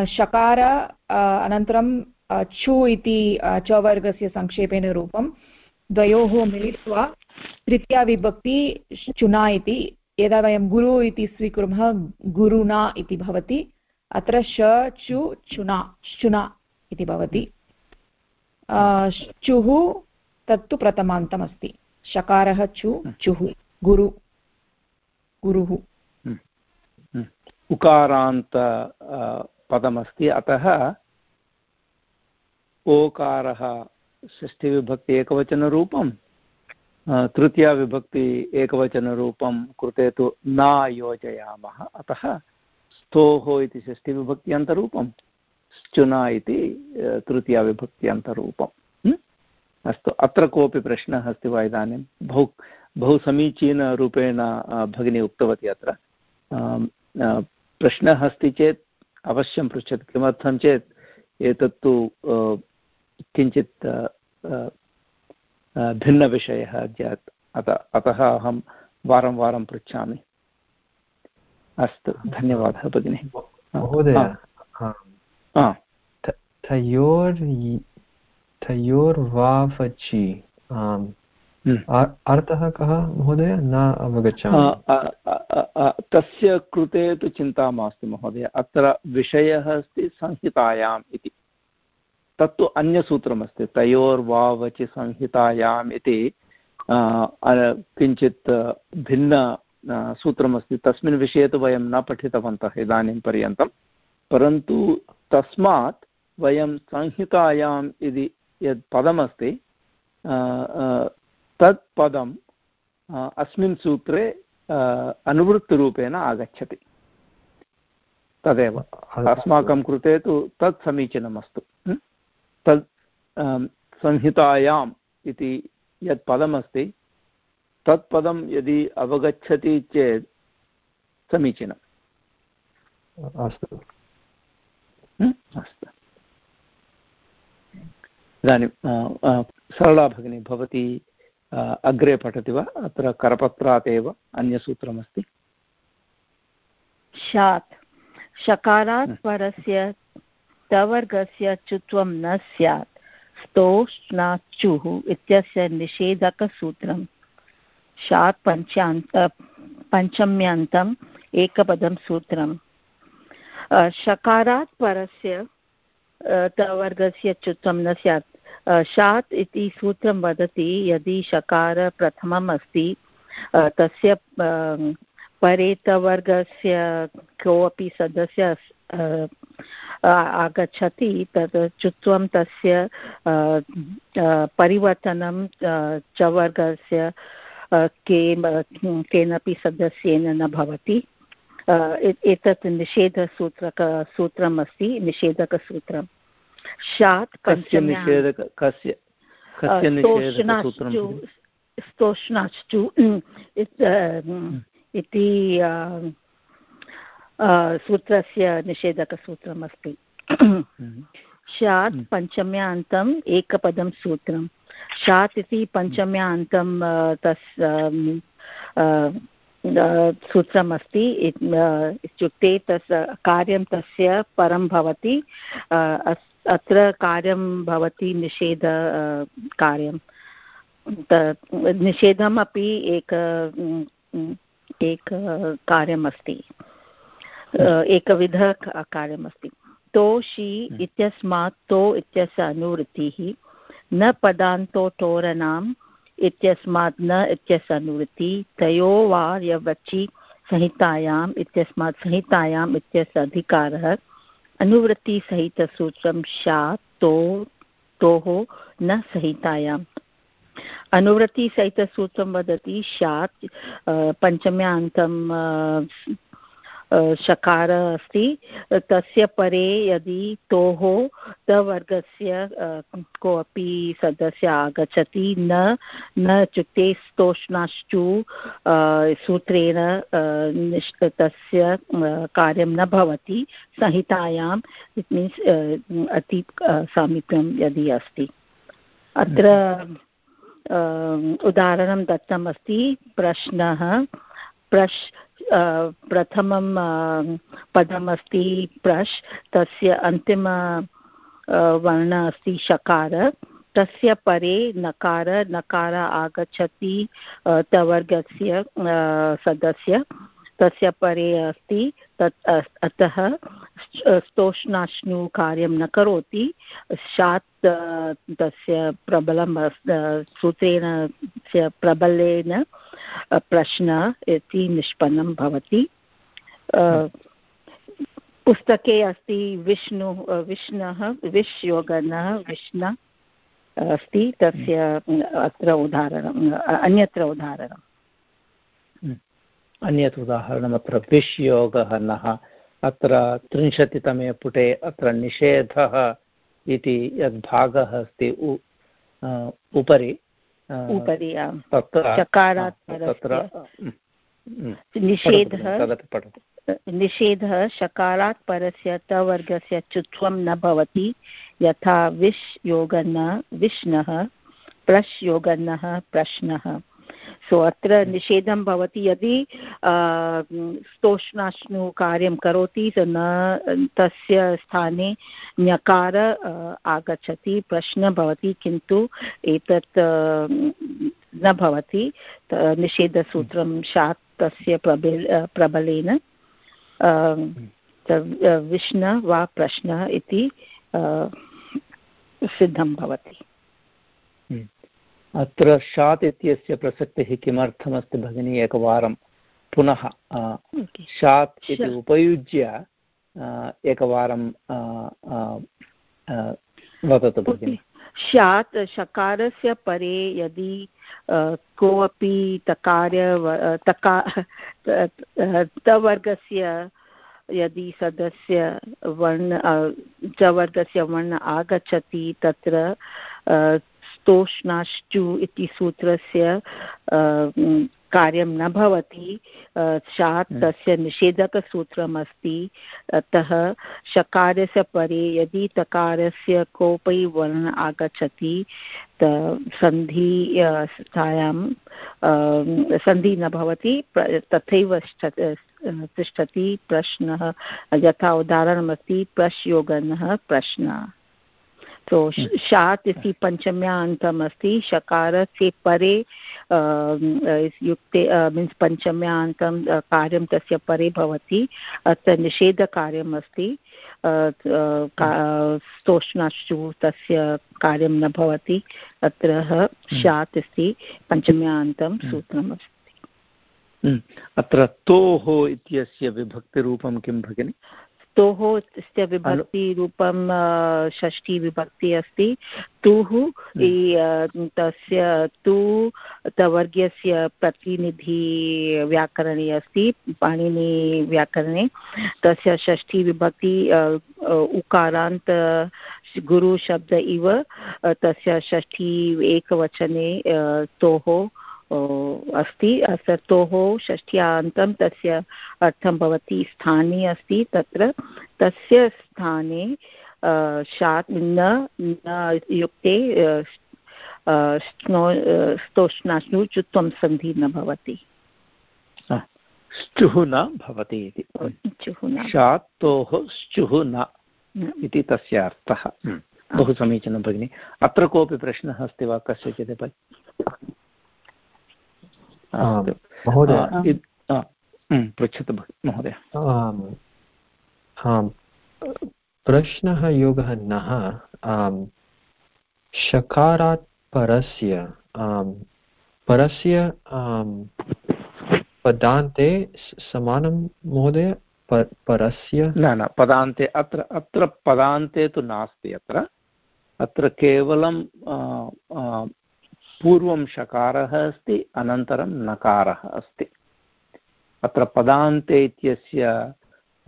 शकार अनन्तरं छु इति चवर्गस्य संक्षेपेण रूपं द्वयोः मिलित्वा तृतीया विभक्ति चुना इति यदा वयं गुरु इति स्वीकुर्मः गुरुना इति भवति अत्र श चु चुना श्चुना इति भवति। चुः तत्तु प्रथमान्तमस्ति। शकारः चु चुः गुरु गुरुः। हम्म, हम्म। उकारान्त पदमस्ति। अतः ओकारः षष्ठीविभक्ति एकवचनरूपं तृतीयाविभक्ति एकवचनरूपं कृते तु न योजयामः। अतः स्तोः इति षष्ठीविभक्त्यन्तरूपं श्चुना इति तृतीयाविभक्त्यन्तरूपम्। अस्तु अत्र कोऽपि प्रश्नः अस्ति वा इदानीं? बहु बहु समीचीनरूपेण भगिनी उक्तवती अत्र. प्रश्नः अस्ति चेत् अवश्यं पृच्छतु। किमर्थं चेत् एतत्तु किञ्चित् भिन्नविषयः अद्यात्। अतः अतः अहं वारं वारं पृच्छामि। अस्तु धन्यवादः भगिनि। महोदय तयोर् तयोर्वावचि हम्म। अर्थः कः महोदय? न अवगच्छामि। तस्य कृते तु चिन्ता मास्तु महोदय। अत्र विषयः अस्ति संहितायाम् इति। तत्तु अन्यसूत्रमस्ति तयोर्वावचि संहितायाम् इति। किञ्चित् भिन्न सूत्रमस्ति। तस्मिन् विषये तु वयं न पठितवन्तः इदानीं पर्यन्तं। परन्तु तस्मात् वयं संहितायाम् इति यत् पदमस्ति तत् पदम् अस्मिन् सूत्रे अनुवृत्तरूपेण आगच्छति। तदेव। अस्माकं कृते तु तत् समीचीनमस्तु। तत् संहितायाम् इति यत् पदमस्ति तत् पदं यदि अवगच्छति चेत् समीचीनम्। अस्तु। अस्तु। इदानीं सरला भगिनी भवती अग्रे पठति वा? अत्र करपत्रात् एव अन्यसूत्रमस्ति। शात्। शकारात् परस्य तवर्गस्य चुत्वं न स्यात्। स्तोष्णाचुः इत्यस्य निषेधकसूत्रं। शात् पञ्चान्त पञ्चम्यन्तम् एकपदं सूत्रं शकारात् परस्य तवर्गस्य चुत्वं न स्यात्। शात् इति सूत्रं वदति, यदि शकार प्रथमम् अस्ति तस्य परेतवर्गस्य कोऽपि सदस्य आगच्छति तत् चुत्वं तस्य परिवर्तनं च वर्गस्य के केनापि सदस्येन न भवति। एतत् निषेधसूत्रक, सूत्रम् अस्ति निषेधकसूत्रं शात् स्तोष्णाश्चु इति सूत्रस्य निषेधकसूत्रम् अस्ति शात् पञ्चम्यान्तम् एकपदं सूत्रं। शात् इति पञ्चम्यान्तं तस् सूत्रमस्ति। इत्युक्ते तस् कार्यं तस्य परं भवति। अत्र कार्यं भवति निषेध कार्यं। निषेधम् अपि एक एक कार्यमस्ति एकविध कार्यमस्ति तोषि इत्यस्मात् तो इत्यस्य अनुवृत्तिः न पदान्तो टोरणाम् इत्यस्मात् न इत्यस्य अनुवृत्ति तयो वा यवचि संहितायाम् इत्यस्मात् संहितायाम् इत्यस्य अधिकारः अनुवृत्तिसहितसूत्रं शा तो तोः न संहितायाम्। अनुवृत्तिसहितसूत्रं वदति स्यात् पञ्चम्यान्तं शकार अस्ति। तस्य परे यदि तोः तवर्गस्य कोऽपि सदस्य आगच्छति, न न इत्युक्ते स्तोष्णाश्चु सूत्रेण तस्य कार्यं न भवति संहितायाम् इट् मीन्स् अति सामीप्यं यदि अस्ति। अत्र उदाहरणं दत्तमस्ति, प्रश्नः, प्रश् प्रथमं पदमस्ति प्रश् तस्य अन्तिम वर्णः अस्ति शकार, तस्य परे नकार नकार आगच्छति तवर्गस्य सदस्य। तस्य परे अस्ति, तत् अतः स्तोष्णाश्नु कार्यं न करोति। शात् तस्य प्रबलं सूत्रेण प्रबलेन प्रश्न इति निष्पन्नं भवति। पुस्तके अस्ति विष्णु विष्णः विश् योगनः विष्ण अस्ति। तस्य अत्र उदाहरणम् अन्यत्र उदाहरणम्। अन्यत् उदाहरणम् अत्र विश् योगः नः। अत्र त्रिंशतितमे पुटे अत्र निषेधः इति यद्भागः अस्ति उपरि। उपरि तत्र निषेधः निषेधः शकारात् परस्य तवर्गस्य चुत्वं न भवति। यथा विश् योगन्न विष्णः प्रश् योगन्नः प्रश्नः। सो अत्र निषेधं भवति यदि स्तोष्णाश्नु कार्यं करोति न, तस्य स्थाने ञकार आगच्छति, प्रश्नः भवति, किन्तु एतत् न भवति निषेधसूत्रं शात् तस्य प्रबल प्रबलेन विष्ण वा प्रश्नः इति सिद्धं भवति। अत्र शात् इत्यस्य प्रसक्तिः किमर्थमस्ति भगिनी एकवारं? पुनः शात् इति उपयुज्य एकवारं वदतु भगिनि। स्यात् शकारस्य परे यदि कोऽपि तकार्य तका तवर्गस्य यदि सदस्य वर्ण च वर्गस्य वर्ण आगच्छति तत्र स्तोष्णाश्चु इति सूत्रस्य कार्यं न भवति। शात् हम्म। तस्य निषेधकसूत्रम् अस्ति अतः शकारस्य परे यदि तकारस्य कोऽपि वर्ण आगच्छति त सन्धि स्थायां सन्धि न भवति तथैव तिष्ठति प्रश्नः। यथा उदाहरणमस्ति प्रश्योगनः प्रश्नः। तो शात् इति पञ्चम्यान्तम् अस्ति शकारस्य परे युक्ते मीन्स् पञ्चम्यान्तं कार्यं तस्य परे भवति अत्र निषेधकार्यम् अस्ति स्तोष्णाश्चु तस्य कार्यं न भवति अत्र शात् अस्ति पञ्चम्यान्तं सूत्रम् अस्ति अत्र तोः इत्यस्य विभक्तिरूपं किं भगिनि? तोः तस्य विभक्तिरूपं षष्ठी अस्ति तुः हम्म। तस्य तु तवर्गस्य प्रतिनिधि व्याकरणे अस्ति पाणिनिव्याकरणे तस्य षष्ठी विभक्ति उकारान्त गुरुशब्द इव तस्य षष्ठी एकवचने तोः अस्ति। सतोः षष्ठ्यान्तं तस्य अर्थं भवति स्थाने अस्ति तत्र। तस्य स्थाने शात् न युक्ते स्तोष्णाश्नु चुत्वं सन्धि न भवति। श्चुः न भवति इति। शात्तोः श्चुः न इति तस्य अर्थः। बहु समीचीनं भगिनि। अत्र कोऽपि प्रश्नः अस्ति वा कस्यचित् पृच्छतु महोदय। प्रश्नः योगः नः शकारात् परस्य परस्य पदान्ते समानं महोदय? परस्य? न न पदान्ते अत्र अत्र पदान्ते तु नास्ति अत्र। अत्र केवलं पूर्वं शकारः अस्ति, अनन्तरं नकारः अस्ति। अत्र पदान्ते इत्यस्य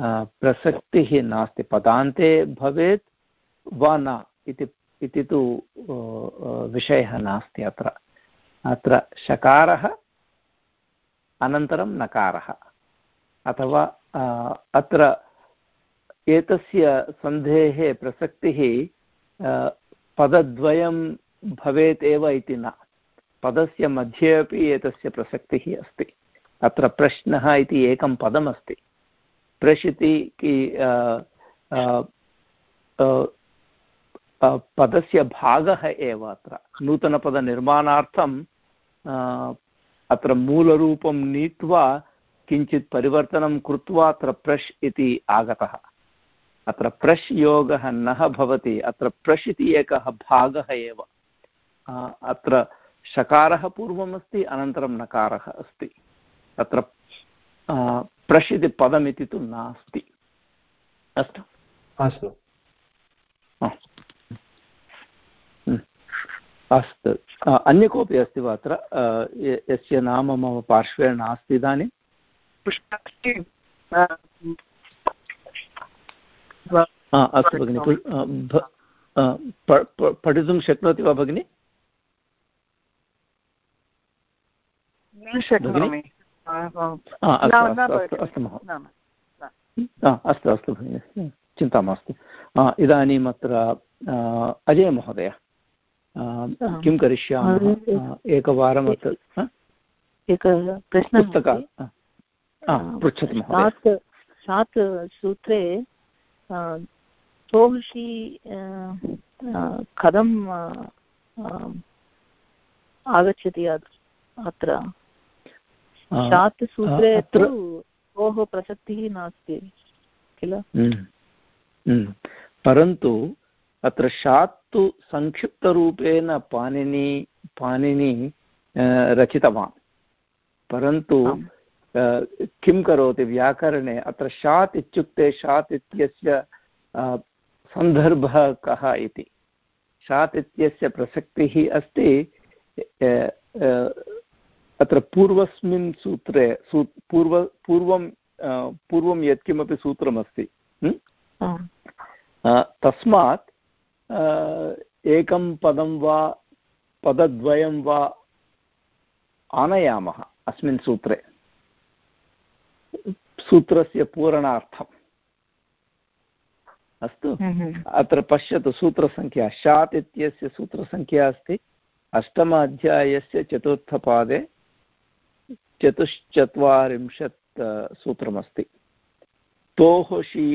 प्रसक्तिः नास्ति। पदान्ते भवेत्, वा न, इति तु विषयः नास्ति अत्र। अत्र शकारः, अनन्तरं नकारः। अथवा अत्र एतस्य सन्धेः प्रसक्तिः पदद्वयं भवेत् एव इति न। पदस्य मध्ये अपि एतस्य प्रसक्तिः अस्ति। अत्र प्रश्नः इति एकं पदमस्ति। प्रश् इति पदस्य भागः एव अत्र। नूतनपदनिर्माणार्थं अत्र मूलरूपं नीत्वा किञ्चित् परिवर्तनं कृत्वा अत्र प्रश् इति आगतः। अत्र प्रश् योगः नः भवति, अत्र प्रश् इति एकः भागः एव। अत्र शकारः पूर्वमस्ति अनन्तरं नकारः अस्ति। अत्र प्रश् इति पदमिति तु नास्ति। अस्तु। अस्तु। अस्तु। अन्य कोऽपि अस्ति वा अत्र? यस्य नाम मम पार्श्वे नास्ति इदानीं? अस्तु। भगिनि। पठितुं शक्नोति वा भगिनि? अस्तु अस्तु भगिनि चिन्ता मास्तु. इदानीम् अत्र अजयमहोदय किं करिष्यामः? एकवारम् अत्र एक प्रश्नः पृच्छतु सात् सूत्रे सोहषि कथं आगच्छति अत्र? शात् सूत्रे तु ओः प्रसक्तिः नास्ति किल? हम्म, हम्म। परन्तु अत्र शात् तु संक्षिप्तरूपेण पाणिनि पाणिनि रचितवान्। परन्तु किं करोति व्याकरणे? अत्र शात् इत्युक्ते शात् इत्यस्य सन्दर्भः कः इति। शात् इत्यस्य प्रसक्तिः अस्ति अत्र पूर्वस्मिन् सूत्रे सू पूर्व पूर्वं पूर्वं यत्किमपि सूत्रमस्ति तस्मात् एकं पदं वा पदद्वयं वा आनयामः अस्मिन् सूत्रे। सूत्रस्य पूरणार्थम्। अस्तु? हम्म। अत्र पश्यतु सूत्रसङ्ख्या। शात् इत्यस्य सूत्रसङ्ख्या अस्ति। अष्टम अध्यायस्य चतुर्थपादे चतुश्चत्वारिंशत् सूत्रमस्ति। तोः षि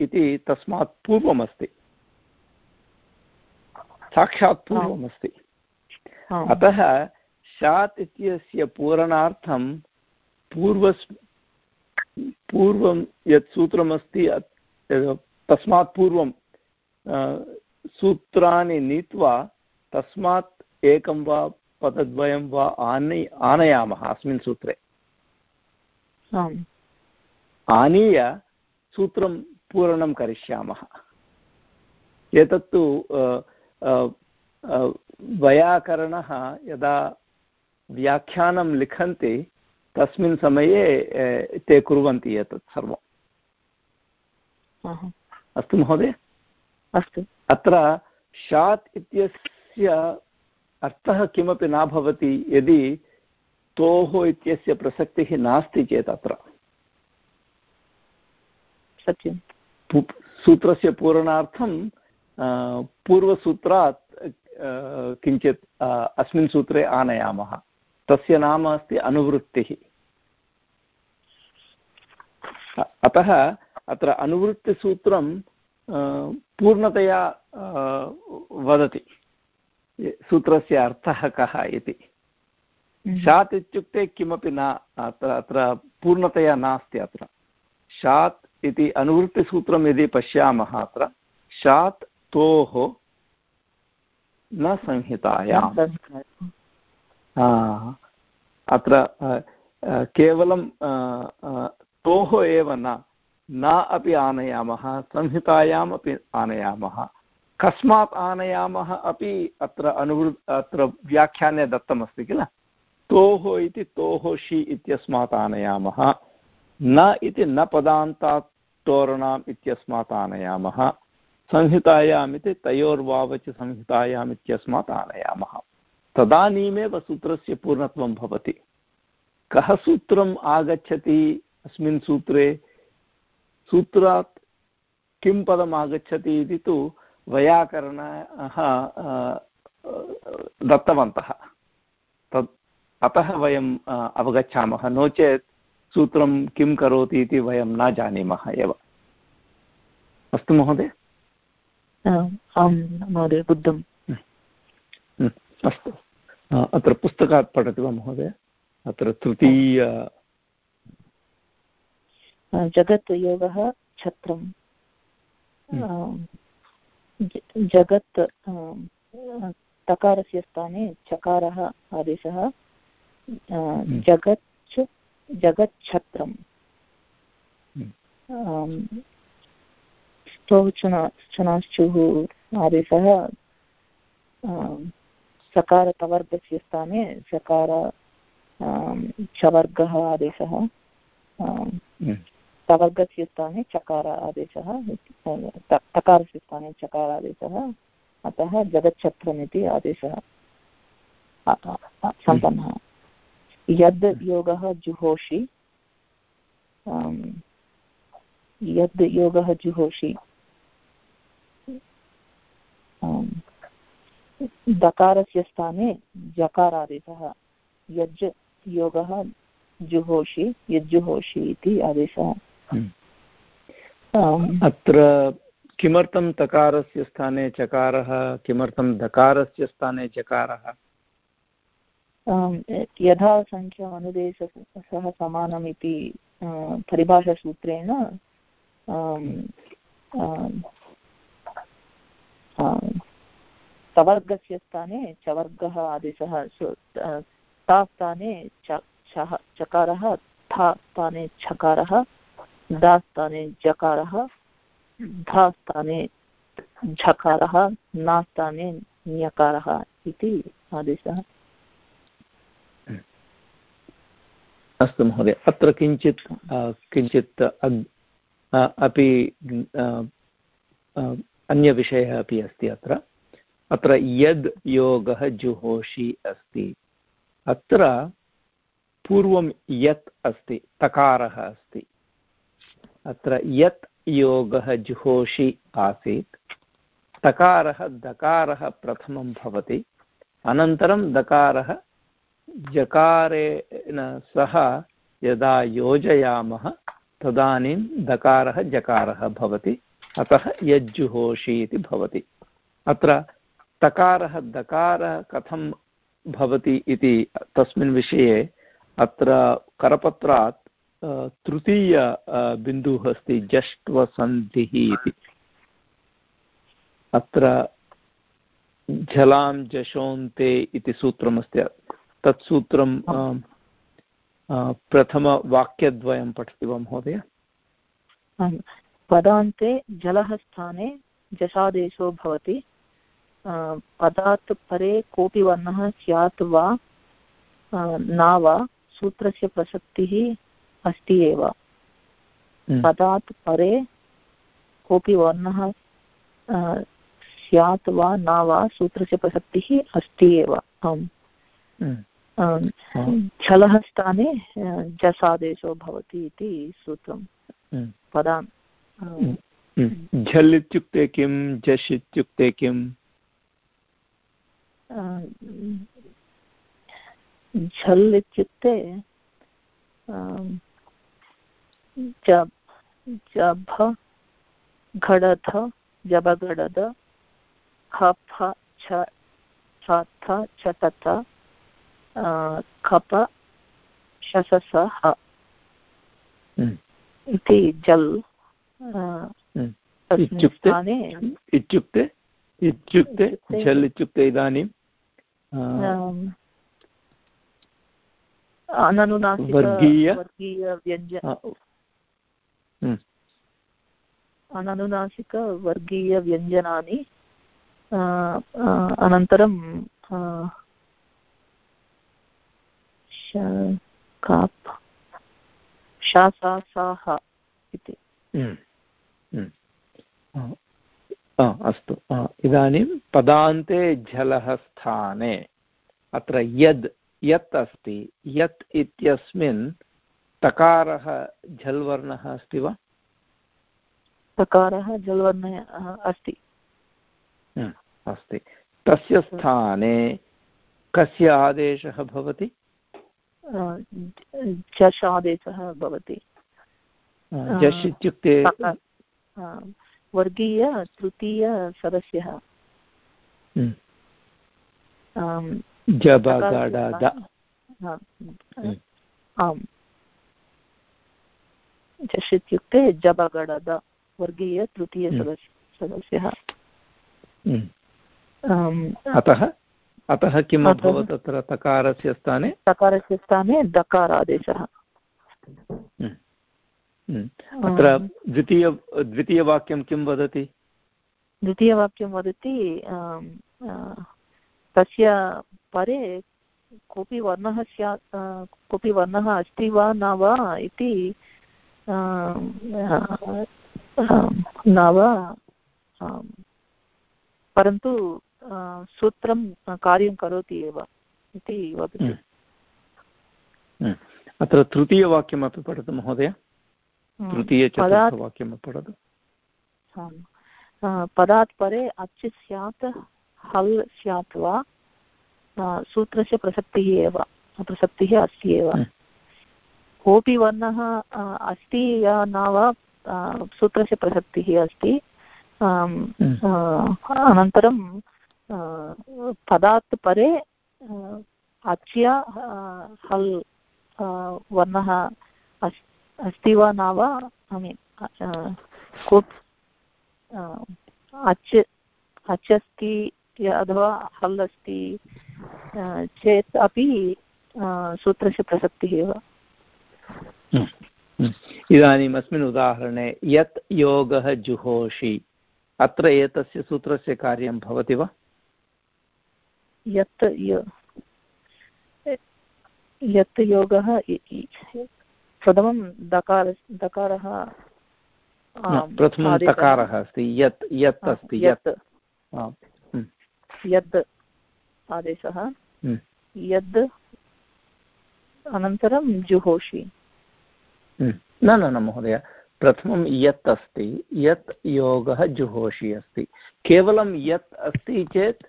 इति तस्मात् पूर्वमस्ति। साक्षात् पूर्वमस्ति। अतः शात् इत्यस्य पूरणार्थं पूर्वस् पूर्वं यत् सूत्रमस्ति तस्मात् पूर्वं सूत्राणि नीत्वा तस्मात् एकं वा पदद्वयं वा आनय आनयामः अस्मिन् सूत्रे। आनीय सूत्रं पूरणं करिष्यामः। एतत्तु वैयाकरणः यदा व्याख्यानं लिखन्ति तस्मिन् समये ते कुर्वन्ति एतत् सर्वम् अस्तु महोदय। अस्तु। अत्र शात् इत्यस्य अर्थः किमपि न भवति यदि तोः इत्यस्य प्रसक्तिः नास्ति चेत् अत्र। सत्यं सूत्रस्य पूरणार्थं पूर्वसूत्रात् किञ्चित् अस्मिन् सूत्रे आनयामः। तस्य नाम अस्ति अनुवृत्तिः। अतः अत्र अनुवृत्तिसूत्रं पूर्णतया वदति। सूत्रस्य अर्थः कः इति। हम्म। शात् इत्युक्ते किमपि न अत्र अत्र पूर्णतया नास्ति अत्र। शात् इति अनुवृत्तिसूत्रं यदि पश्यामः अत्र शात् तोः न संहितायाम् अत्र केवलं तोः एव न न अपि आनयामः संहितायाम् अपि आनयामः। कस्मात् आनयामः अपि अत्र अनुवृ, अत्र व्याख्याने दत्तमस्ति किल? तोः इति तोः शि इत्यस्मात् आनयामः। न इति न पदान्तात् तोरणाम् इत्यस्मात् आनयामः। संहितायाम् इति तयोर्वावच संहितायाम् इत्यस्मात् आनयामः। तदानीमेव सूत्रस्य पूर्णत्वं भवति। कः सूत्रम् आगच्छति अस्मिन् सूत्रे? सूत्रात् किं पदम् आगच्छति इति तु वैयाकरणः दत्तवन्तः। तत् अतः वयम् अवगच्छामः। नो चेत् सूत्रं किं करोति इति वयं न जानीमः एव। अस्तु महोदय? आं महोदय बुद्धम्। अस्तु। अत्र पुस्तकात् पठति वा महोदय? अत्र तृतीय जगत् योगः छत्रं जगत् तकारस्य स्थाने चकारः आदेशः जगत् जगच्छत्रं स्तौचनाश्चुः आदेशः सकारतवर्गस्य स्थाने सकार चवर्गः आदेशः। तवर्गस्य स्थाने चकार आदेशः तकारस्य स्थाने चकार आदेशः, अतः जगच्छत्रमिति आदेशः सम्पन्नः यद् योगः जुहोषि यद् योगः जुहोषि दकारस्य स्थाने जकारादेशः यज् योगः जुहोषि यज्जुहोषि इति आदेशः। अत्र किमर्थं तकारस्य स्थाने चकारः? किमर्थं दकारस्य स्थाने चकारः? यथा सङ्ख्या अनुदेश सह समानम् इति परिभाषासूत्रेण सवर्गस्य स्थाने चवर्गः आदेशः ता स्थाने चकारः था स्थाने छकारः दा स्थाने जकारः धा स्थाने झकारः ना स्थाने ण्यकारः इति आदेशः। अस्तु महोदय, अत्र किञ्चित् किञ्चित् अपि अन्यविषयः अपि अस्ति अत्र। अत्र यद् योगः जुहोषि अस्ति, अत्र पूर्वं यत् अस्ति, तकारः अस्ति। अत्र यत् योगः जुहोषि आसीत्, तकारः दकारः प्रथमं भवति, अनन्तरं दकारः जकारेण सह यदा योजयामः, तदानीं दकारः जकारः भवति, अतः यज्जुहोषि इति भवति। अत्र तकारः दकारः कथं भवति इति तस्मिन् विषये अत्र करपत्रात् तृतीय बिन्दुः अस्ति जष्ट्वसन्धिः इति। अत्र झलां जशोन्ते इति सूत्रमस्ति। तत् सूत्रं प्रथमवाक्यद्वयं पठति वा महोदय? पदान्ते जलः स्थाने जशादेशो भवति। पदात् परे कोऽपि वर्णः स्यात् वा न वा, सूत्रस्य प्रसक्तिः अस्ति एव। हम्म। पदात् परे कोऽपि वर्णः स्यात् वा न वा सूत्रस्य प्रसक्तिः अस्ति एव। आम्। हम्म। छलः स्थाने जसादेशो भवति इति सूत्रं हम्म। पदान्। झल् इत्युक्ते किं? झष् इत्युक्ते किम् झल् इत्युक्ते जभ घडध जबगडद खफ छ छथ छतथ खप शसस ह हम्म। इति जल् हम्म। इत्युक्ते इत्युक्ते इत्युक्ते झल् इत्युक्ते इदानीं आम्, अननुनासिक वर्गीय- वर्गीयव्यञ्जन हम्म। अननुनासिकवर्गीयव्यञ्जनानि आ, आ, अनन्तरं आ, श- काप् शासासाः इति हम्म। हम्म। आ, अस्तु आ, इदानीं पदान्ते झलः स्थाने अत्र यद् यत् अस्ति यत् इत्यस्मिन् तकारः झल्वर्णः अस्ति वा? प्रकारः जलवर्णः अस्ति। अस्ति। तस्य स्थाने कस्य आदेशः भवति? झष् आदेशः भवति। जश् इत्युक्ते तकार- वर्गीय तृतीयसदस्यः आम्। झष् इत्युक्ते जबगडद वर्गीय तृतीयसदस्य सदस्यः। हम्म, अतः अतः किम् अभवत् अत्र तकारस्य स्थाने? तकारस्य स्थाने दकारादेशः। हम्म, हम्म। अत्र द्वितीय द्वितीयवाक्यं किं वदति? द्वितीयवाक्यं वदति तस्य परे कोऽपि वर्णः स्यात् कोऽपि वर्णः अस्ति वा न वा इति आम्, आ, आम्, न वा आम्, परन्तु सूत्रं कार्यं करोति एव इति वदति हम्म। हम्म। अत्र तृतीयवाक्यमपि पठतु महोदय हम्म। पठतु पदात् परे अच् स्यात् हल् स्यात् वा सूत्रस्य प्रसक्तिः एव प्रसक्तिः अस्ति एव। कोऽपि वर्णः अस्ति या न वा सूत्रस्य प्रसक्तिः अस्ति हम्म। अनन्तरं पदात् परे अच्य हल् वर्णः अस् अस्ति वा न वा ऐ मीन् कोप् अच् अच् अस्ति अथवा हल् अस्ति चेत् अपि सूत्रस्य प्रसक्तिः एव। इदानीम् अस्मिन् उदाहरणे यत् योगः जुहोषि अत्र एतस्य सूत्रस्य कार्यं भवति वा यत् यत् योगः प्रथमं दकार दकारः प्रथमं आदेशः। तकारः अस्ति यत् यत् अस्ति यत् यत्। यद् आदेशः। यद् अनन्तरं जुहोषि। न न न महोदय। प्रथमं यत् अस्ति यत् योगः जुहोषि अस्ति। केवलं यत् अस्ति चेत्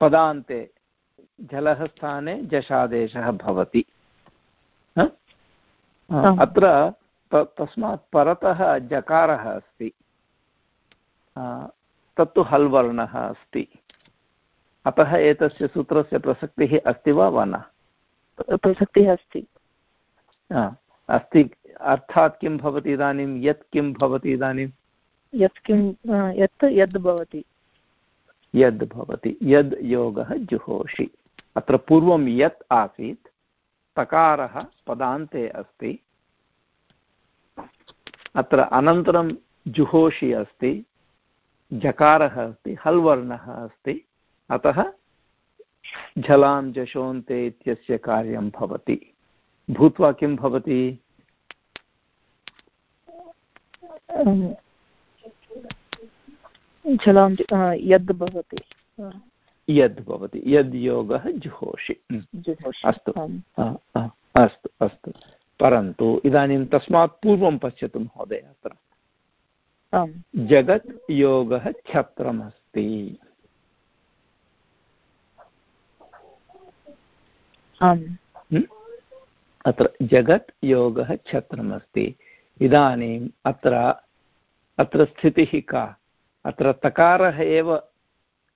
पदान्ते जलः स्थाने जशादेशः भवति। अत्र तस्मात् परतः जकारः अस्ति। तत्तु हल् वर्णः अस्ति। अतः एतस्य सूत्रस्य प्रसक्तिः अस्ति वा वा न? प्रसक्तिः अस्ति। अस्ति अर्थात् किं भवति इदानीं यत् किं भवति इदानीं? यत् किं यत् यद् भवति। यद् भवति यद् योगः जुहोषि। अत्र पूर्वं यत् आसीत् तकारः पदान्ते अस्ति। अत्र अनन्तरं जुहोषि अस्ति जकारः अस्ति हल् वर्णः अस्ति। अतः झलां जशोन्ते इत्यस्य कार्यं भवति। भूत्वा किं भवति? जलां आ, यद् भवति। यद् भवति यद् योगः जुहोषि। अस्तु। अस्तु अस्तु। परन्तु इदानीं तस्मात् पूर्वं पश्यतु महोदय अत्र। जगत् योगः छत्रमस्ति। आम्? अत्र जगत् योगः छत्रमस्ति। इदानीम् अत्र अत्र स्थितिः का? अत्र तकारः एव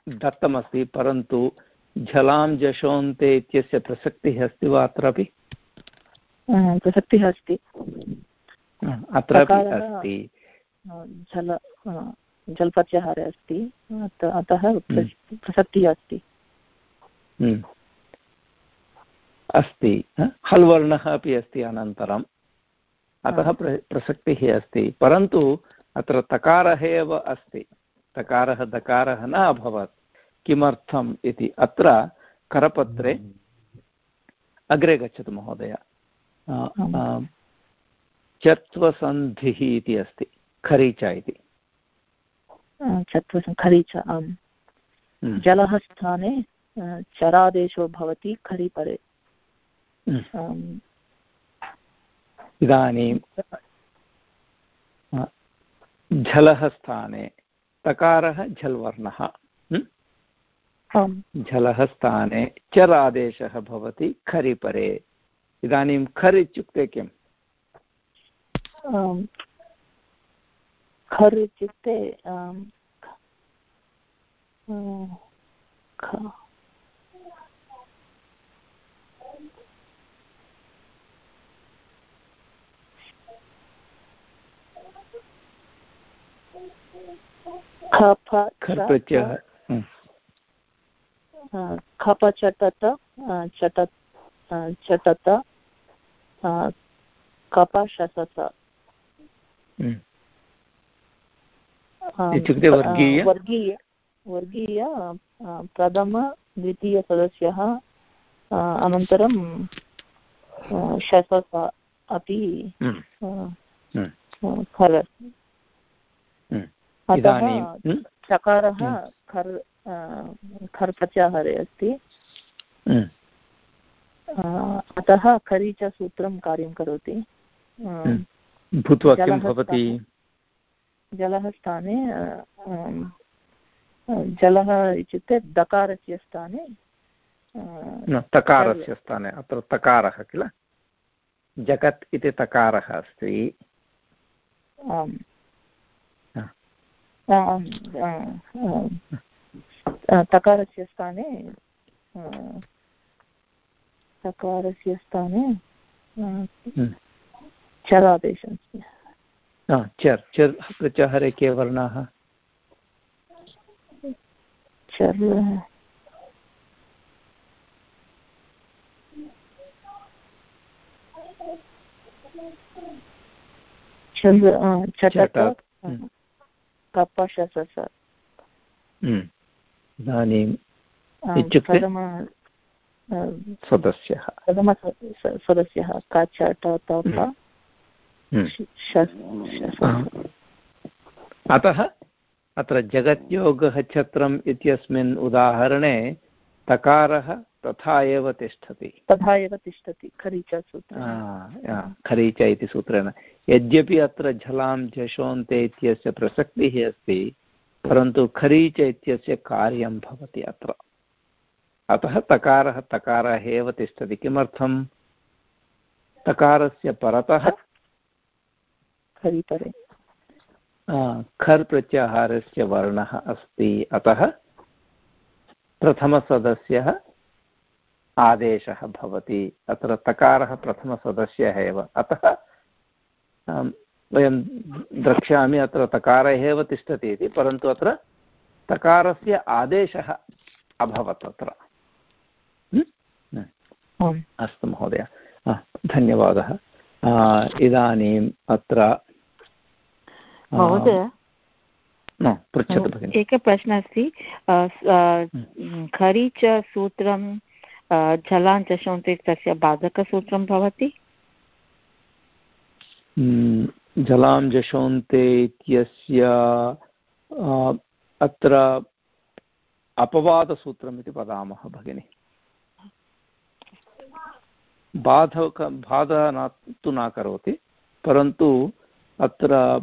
दत्तमस्ति परन्तु झलां जशोन्ते इत्यस्य प्रसक्तिः अस्ति वा अत्रापि? प्रसक्तिः अस्ति। अत्रापि अस्ति। जल जलप्रत्याहारे अस्ति। अतः हम्म। प्रसक्तिः अस्ति। हम्म। अस्ति हल् वर्णः अपि अस्ति अनन्तरम् अतः प्र प्रसक्तिः अस्ति। परन्तु अत्र तकारः एव अस्ति। तकारः दकारः न अभवत्। किमर्थम् इति अत्र करपत्रे अग्रे गच्छतु महोदय। चत्वसन्धिः इति अस्ति खरीच इति। चत्वसन् खरीच आम्। हम्म। जलः स्थाने चरादेशो भवति खरीपरे। हम्म। इदानीं झलः स्थाने तकारः झल्वर्णः झलः स्थाने चर् आदेशः भवति खरिपरे। इदानीं खर् इत्युक्ते किम्? खर् इत्युक्ते प्रत्ययः खप चटत चटत चटत कप शसत इत्युक्ते वर्गीय? वर्गीय वर्गीय प्रथम द्वितीयसदस्यः अनन्तरं शसस अपि खर् अतः चकारः खर् खर् प्रत्याहारे अस्ति। अतः खरि च सूत्रं कार्यं करोति। भूत्वा किं भवति? जलः स्थाने जलः इत्युक्ते दकारस्य स्थाने तकारस्य स्थाने अत्र तकारः किल? जगत् इति तकारः अस्ति। तकारस्य स्थाने तकारस्य स्थाने चरादेशः चर् चर् प्रत्याहारे के वर्णाः? चर् चटक। इत्युक्ते सदस्यः। अतः अत्र जगत्योगः छत्रम् इत्यस्मिन् उदाहरणे तकारः तथा एव तिष्ठति। तथा एव तिष्ठति खरीच खरीच इति सूत्रेण। यद्यपि अत्र झलां झषोन्ते इत्यस्य प्रसक्तिः अस्ति परन्तु खरीच इत्यस्य कार्यं भवति अत्र। अतः तकारः तकारः एव तिष्ठति। किमर्थं तकारस्य परतः खरीपरे खर् प्रत्याहारस्य वर्णः अस्ति। अतः प्रथमसदस्यः आदेशः भवति। अत्र तकारः प्रथमसदस्यः एव। अतः वयं द्रक्ष्यामि अत्र तकारः एव तिष्ठति इति परन्तु अत्र तकारस्य आदेशः अभवत् अत्र। अस्तु महोदय। धन्यवादः। इदानीम् अत्र महोदय। पृच्छतु भगिनि। एकः प्रश्नः अस्ति खरी च सूत्रं जलाञ्चशोन्ते तस्य बाधकसूत्रं भवति? जलां जशोन्ते इत्यस्य अत्र अपवादसूत्रम् इति वदामः, भगिनि। बाधक, बाधः न तु न करोति, परन्तु अत्र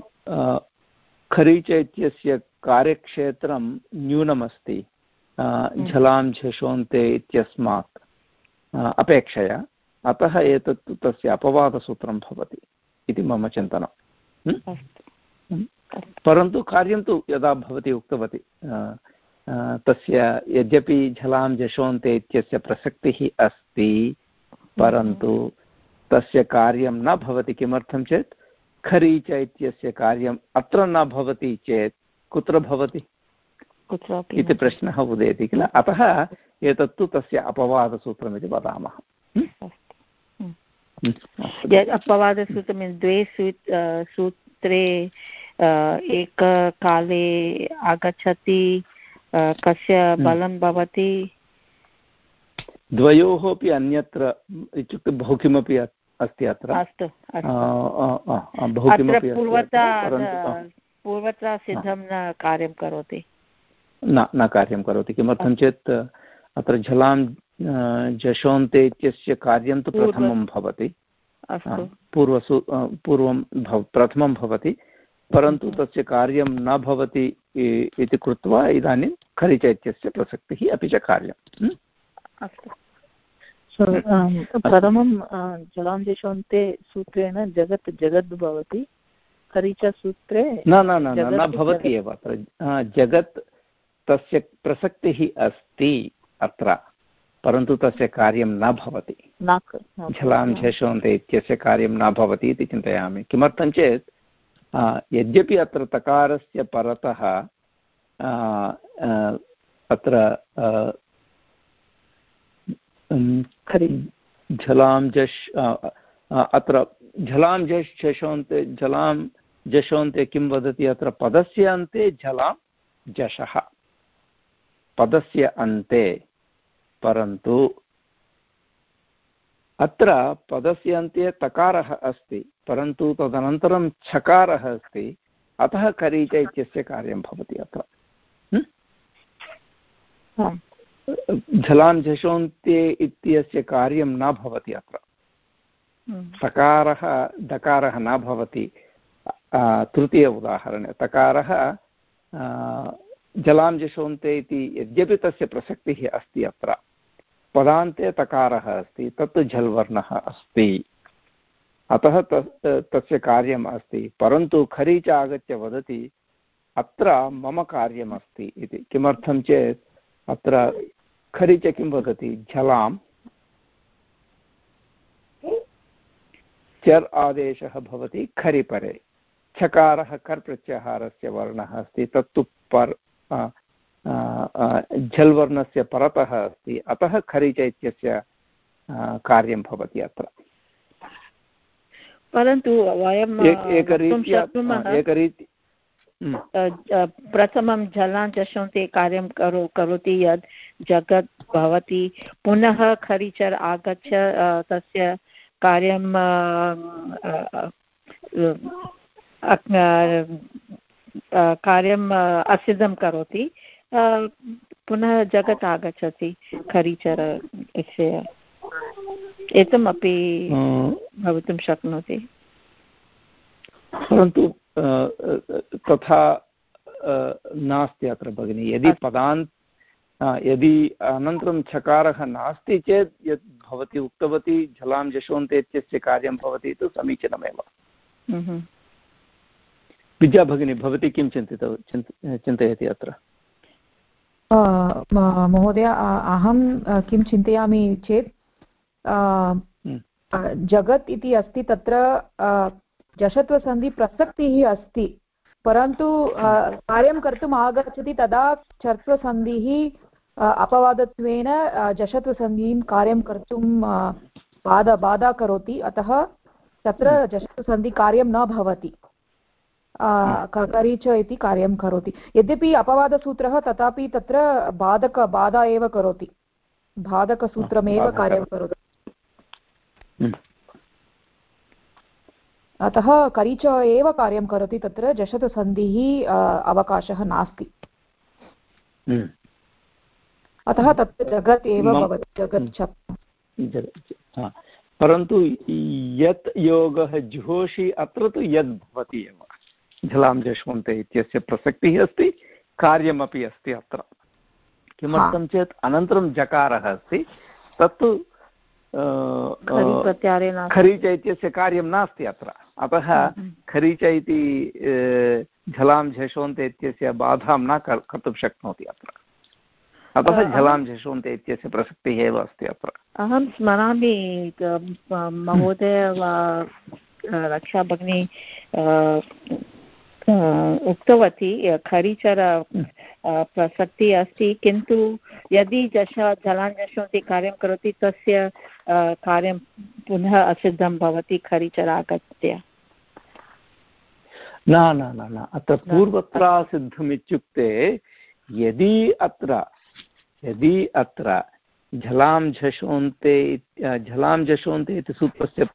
खरीच इत्यस्य कार्यक्षेत्रं न्यूनमस्ति। झलां झषोन्ते इत्यस्मात् अपेक्षया। अतः एतत् तस्य अपवादसूत्रं भवति इति मम चिन्तनम्। परन्तु कार्यं तु यदा भवती उक्तवती तस्य यद्यपि झलां जशोन्ते इत्यस्य प्रसक्तिः अस्ति परन्तु तस्य कार्यं न भवति किमर्थं चेत् खरीच इत्यस्य कार्यम् अत्र न भवति चेत् कुत्र भवति? इति प्रश्नः उदेति किल? अतः एतत्तु तस्य अपवादसूत्रमिति वदामः। अपवादसूत्रं द्वे सूत्रे एककाले आगच्छति कस्य। बलं भवति? द्वयोः अपि अन्यत्र इत्युक्ते बहु किमपि अस्ति अत्र। अस्तु पूर्वत्र सिद्धं न कार्यं करोति। न न कार्यं करोति। किमर्थं चेत् अत्र झलां जशोन्ते इत्यस्य कार्यं तु प्रथमं भवति। पूर्वसु पूर्वं भव प्रथमं भवति। परन्तु तस्य कार्यं न भवति इति कृत्वा इदानीं खरिच इत्यस्य प्रसक्तिः अपि च कार्यम्। अस्तु। प्रथमं जलाञ्जशोन्ते सूत्रेण जगत् जगद् भवति। खरिचसूत्रे न न न न भवति एव अत्र। जगत् तस्य प्रसक्तिः अस्ति अत्र परन्तु तस्य कार्यं न भवति। झलां झषोन्ते इत्यस्य कार्यं न भवति इति चिन्तयामि। किमर्थं चेत् यद्यपि अत्र तकारस्य परतः अत्र झलां जश् अत्र झलां जश् झषोन्ते झलां जशोन्ते किं वदति अत्र? पदस्य अन्ते झलां जशः पदस्य अन्ते परन्तु अत्र पदस्य अन्ते तकारः अस्ति परन्तु तदनन्तरं छकारः अस्ति। अतः करीच इत्यस्य कार्यं भवति अत्र। झलां झषोन्ते इत्यस्य कार्यं न भवति अत्र। तकारः दकारः न भवति। तृतीय उदाहरणे। तकारः जलां जशोन्ते इति यद्यपि तस्य प्रसक्तिः अस्ति अत्र, पदान्ते तकारः अस्ति, तत् झल्वर्णः अस्ति। अतः तस्य कार्यम् अस्ति, परन्तु खरीच आगत्य वदति, अत्र मम कार्यमस्ति इति। किमर्थं चेत्, अत्र खरीच किं वदति? झलां चर् आदेशः भवति खरिपरे। छकारः कर् प्रत्याहारस्य वर्णः अस्ति, तत्तु पर् झल्वर्णस्य परतः अस्ति। अतः खरिच इत्यस्य कार्यं भवति अत्र। परन्तु वयं एकरीति प्रथमं जलाञ्जशन्ते कार्यं करो करोति यत् जगत् भवति। पुनः खरिचर् आगच्छ तस्य कार्यं कार्यम् असिद्धं करोति। पुनः जगत् आगच्छति खरीचर यस्य एतमपि भवितुं शक्नोति। परन्तु तथा नास्ति अत्र भगिनि। यदि पदान् यदि अनन्तरं छकारः नास्ति चेत् यत् भवती उक्तवती झलां जशोन्ते इत्यस्य कार्यं भवति इति समीचीनमेव। विद्या भगिनी भवती किं चिन्तित चिन्तयति अत्र महोदय अहं किं चिन्तयामि चेत् हम्म। जगत् इति अस्ति तत्र जषत्वसन्धि प्रसक्तिः अस्ति परन्तु कार्यं कर्तुम् आगच्छति तदा चर्त्वसन्धिः अपवादत्वेन जषत्वसन्धिं कार्यं कर्तुं बाधा बाधा करोति अतः तत्र हम्म। जषत्वसन्धिकार्यं न भवति करी च इति कार्यं करोति। यद्यपि अपवादसूत्रः तथापि तत्र बाधक बाधा एव करोति। बाधकसूत्रमेव कार्यं करोति। हम्म। अतः करीच एव कार्यं करोति तत्र जषतसन्धिः अवकाशः नास्ति। हम्म। अतः तत्र जगत् एव भवति जगत् हम्म। परन्तु यत् योगः जुहोषि अत्र तु यद् भवति एव। झलां जश्वन्ते इत्यस्य प्रसक्तिः अस्ति कार्यमपि अस्ति अत्र। किमर्थं चेत् अनन्तरं जकारः अस्ति तत्तु खरीच इत्यस्य कार्यं नास्ति अत्र। अतः खरीच इति झलां झषोन्ते इत्यस्य बाधां न कर्तुं शक्नोति अत्र। अतः झलां झषोन्ते इत्यस्य प्रसक्तिः एव अस्ति अत्र। अहं स्मरामि महोदय रक्षा भगिनी उक्तवती खरीचर प्रसक्तिः अस्ति किन्तु यदि जश जलाञ्जशोति कार्यं करोति तस्य कार्यं पुनः असिद्धं भवति खरीचर आगत्य। न न न न अत्र पूर्वत्र सिद्धम् इत्युक्ते यदि अत्र यदि अत्र झलां झषोन्ते झलां झषोन्ते इति सूत्रस्य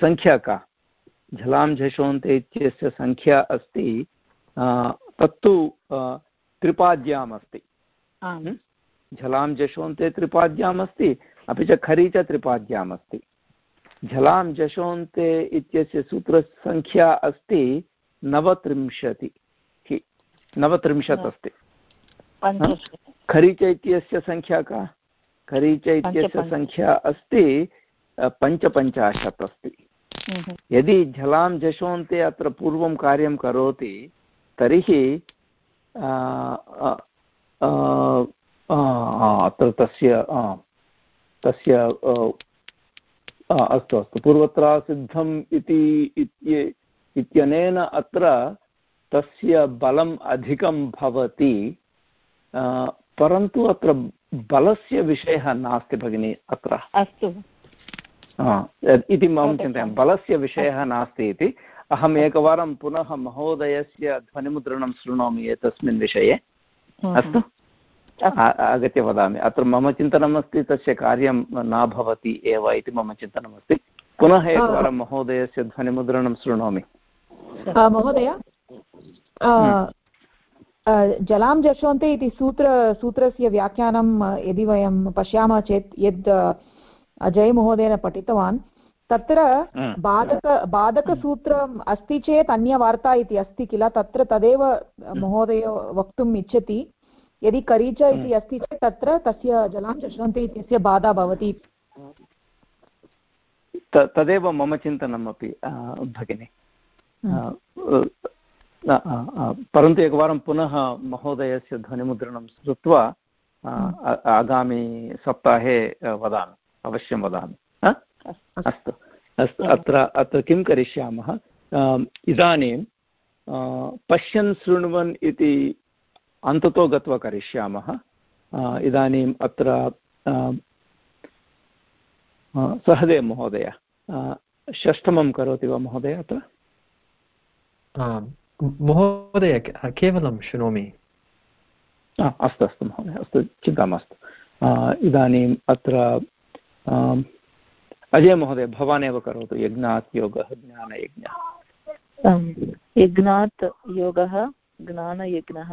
सङ्ख्या का? झलां झषोन्ते इत्यस्य सङ्ख्या अस्ति तत्तु त्रिपाद्याम् अस्ति झलां जशोन्ते त्रिपाद्याम् अस्ति अपि च खरी च त्रिपाद्याम् अस्ति झलां जशोन्ते इत्यस्य सूत्रसङ्ख्या अस्ति नवत्रिंशति। नवत्रिंशत् अस्ति। खरीच इत्यस्य सङ्ख्या का? खरीच इत्यस्य सङ्ख्या अस्ति पञ्चपञ्चाशत् अस्ति। यदि झलां जशोन्ते अत्र पूर्वं कार्यं करोति तर्हि अत्र तस्य तस्य अस्तु अस्तु पूर्वत्र सिद्धम् इति इत्यनेन अत्र तस्य बलम् अधिकं भवति परन्तु अत्र बलस्य विषयः नास्ति भगिनि अत्र। अस्तु। इति अहं चिन्तयामि। बलस्य विषयः नास्ति इति। अहम् एकवारं पुनः महोदयस्य ध्वनिमुद्रणं शृणोमि एतस्मिन् विषये। अस्तु? आगत्य वदामि। अत्र मम चिन्तनमस्ति तस्य कार्यं न भवति एव इति मम चिन्तनमस्ति। पुनः एकवारं महोदयस्य ध्वनिमुद्रणं शृणोमि। महोदय जलां जशोन्ते इति सूत्र सूत्रस्य व्याख्यानं यदि वयं पश्यामः चेत् यद् अजयमहोदयेन पठितवान्। तत्र बाधक बाधकसूत्रम् अस्ति चेत् अन्यवार्ता इति अस्ति किल? तत्र तदेव महोदय वक्तुम् इच्छति। यदि करीच इति अस्ति चेत् तत्र तस्य जलां चषन्ति इत्यस्य बाधा भवति। तदेव मम चिन्तनमपि भगिनि। परन्तु एकवारं पुनः महोदयस्य ध्वनिमुद्रणं श्रुत्वा आगामि सप्ताहे वदामि। अवश्यं वदामि। अस्तु। अस्तु। अत्र अत्र किं करिष्यामः? इदानीं पश्यन् शृण्वन् इति अन्ततो गत्वा करिष्यामः। इदानीम् अत्र सहदेव महोदय षष्ठमं करोति वा महोदय अत्र? महोदय केवलं शृणोमि। अस्तु अस्तु महोदय अस्तु चिन्ता मास्तु। इदानीम् अत्र अजय महोदय भवान् एव करोतु यज्ञात् योगः ज्ञानयज्ञः यज्ञात् योगः ज्ञानयज्ञः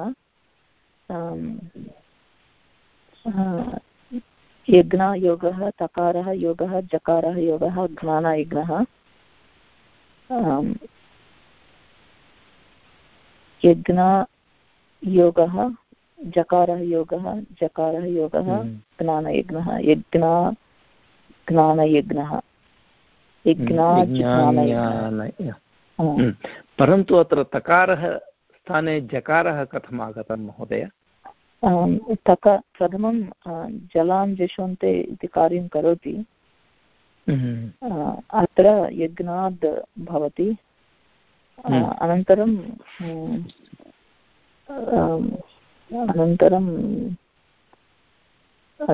यज्ञयोगः तकारः योगः जकारः योगः ज्ञानयज्ञः यज्ञयोगः जकारः योगः जकारः योगः हम्म। ज्ञानयज्ञः यज्ञा ज्ञानयज्ञः। हम्म। परन्तु अत्र तकारः स्थाने जकारः कथम् आगतं महोदय? तक प्रथमं जलां जशोन्ते इति कार्यं करोति। हम्म। अत्र यज्ञाद् भवति। हम्म। अनन्तरं अनन्तरं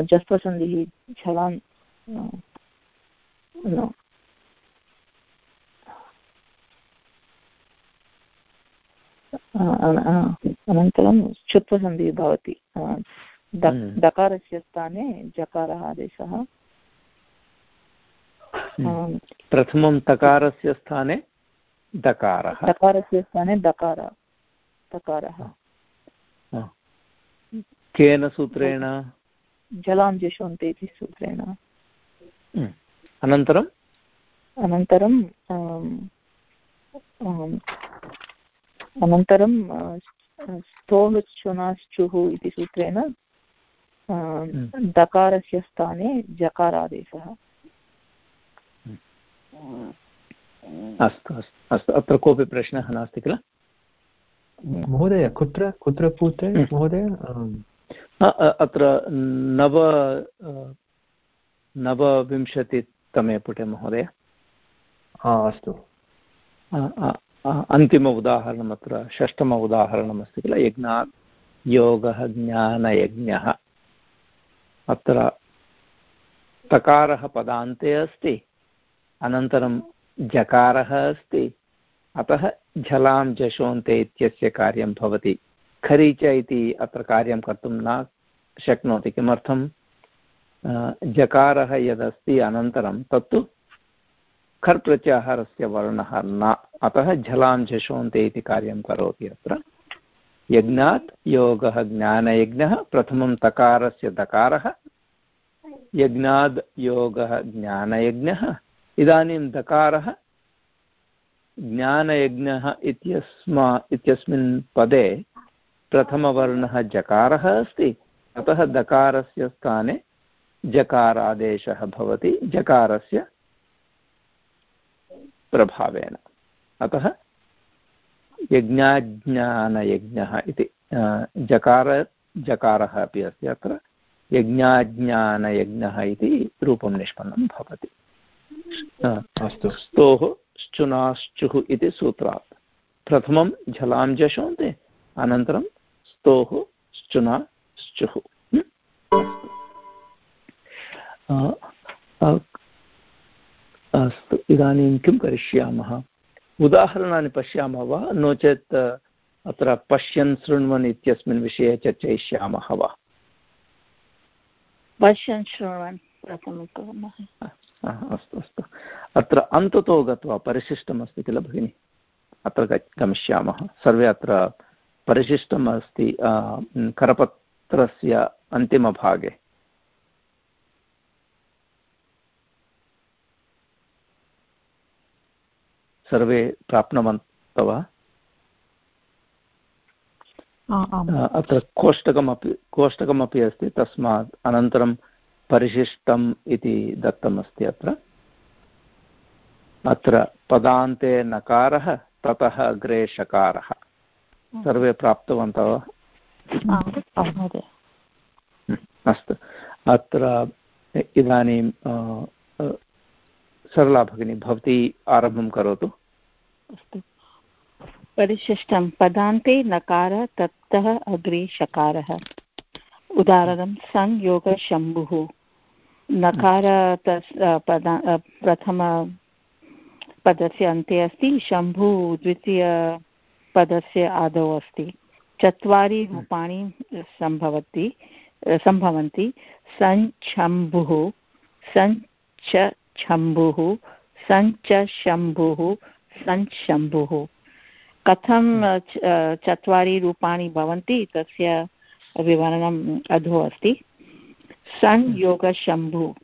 जस्वसन्धिः झलान् no. अनन्तरं क्षुत्वसन्धिः भवति. हम्म। दकारस्य स्थाने जकारः आदेशः हम्म। प्रथमं तकारस्य स्थाने दकारः. दकारस्य स्थाने दकार दकारः. केन सूत्रेण? जलां इति सूत्रेण। अनन्तरम् अनन्तरं अनन्तरं स्तोः चुनाश्चुः इति सूत्रेण हम्म। दकारस्य स्थाने जकारादेशः। अस्तु अस्तु अस्तु अत्र कोऽपि प्रश्नः नास्ति किल? महोदय कुत्र कुत्र पुत्रे हम्म। महोदय? अत्र नव नवविंशतितमे पुटे महोदय। अस्तु। अन्तिम उदाहरणम् अत्र षष्ठम उदाहरणमस्ति किल? यज्ञात् योगः ज्ञानयज्ञः। अत्र तकारः पदान्ते अस्ति अनन्तरं जकारः अस्ति अतः झलां जशोन्ते इत्यस्य कार्यं भवति। खरीच इति अत्र कार्यं कर्तुं न शक्नोति। किमर्थं जकारः यदस्ति अनन्तरं, तत्तु खर् वर्णः न। अतः झलां झषोन्ते इति कार्यं करोति अत्र। यज्ञात् योगः ज्ञानयज्ञः, प्रथमं तकारस्य दकारः यज्ञाद् योगः ज्ञानयज्ञः, इदानीं दकारः ज्ञानयज्ञः इत्यस्मा, इत्यस्मिन् पदे प्रथमवर्णः जकारः अस्ति, अतः दकारस्य स्थाने जकारादेशः भवति जकारस्य प्रभावेन। अतः यज्ञाज्ञानयज्ञः इति जकार जकारः अपि अस्ति अत्र यज्ञाज्ञानयज्ञः इति रूपं निष्पन्नं भवति। अस्तु। स्तोः श्चुनाश्चुः इति सूत्रात्। प्रथमं झलां जशोन्ते अनन्तरं स्तोः श्चुना श्चुः अस्तु इदानीं किं करिष्यामः? उदाहरणानि पश्यामः वा? नो चेत् अत्र पश्यन् शृण्वन् इत्यस्मिन् विषये चर्चयिष्यामः वा? पश्यन् शृण्वन् अस्तु अस्तु। अत्र अन्ततो गत्वा परिशिष्टमस्ति किल भगिनि? अत्र गमिष्यामः। सर्वे अत्र परिशिष्टम् अस्ति करपत्रस्य अन्तिमभागे। सर्वे प्राप्नुवन्तः। वा अत्र कोष्टकमपि कोष्टकमपि अस्ति तस्मात् अनन्तरं परिशिष्टम् इति दत्तमस्ति अत्र। अत्र पदान्ते नकारः ततः अग्रे शकारः। सर्वे प्राप्तवन्तः वा? अस्तु। अत्र इदानीं सरला भगिनी भवती आरम्भं करोतु। अस्तु। परिशिष्टं। पदान्ते नकारः ततः अग्रे शकारः। उदाहरणं संयोगशम्भुः। नकार पदा प्रथम पदस्य अन्ते अस्ति। शम्भु द्वितीयपदस्य आदौ अस्ति। चत्वारि रूपाणि सम्भवति सम्भवन्ति। सञ्छम्भुः सञ्चम्भुः सञ्चशम्भुः सञ्चम्भुः कथं चत्वारि रूपाणि भवन्ति, तस्य विवरणम् अधो अस्ति। संयोगशम्भु।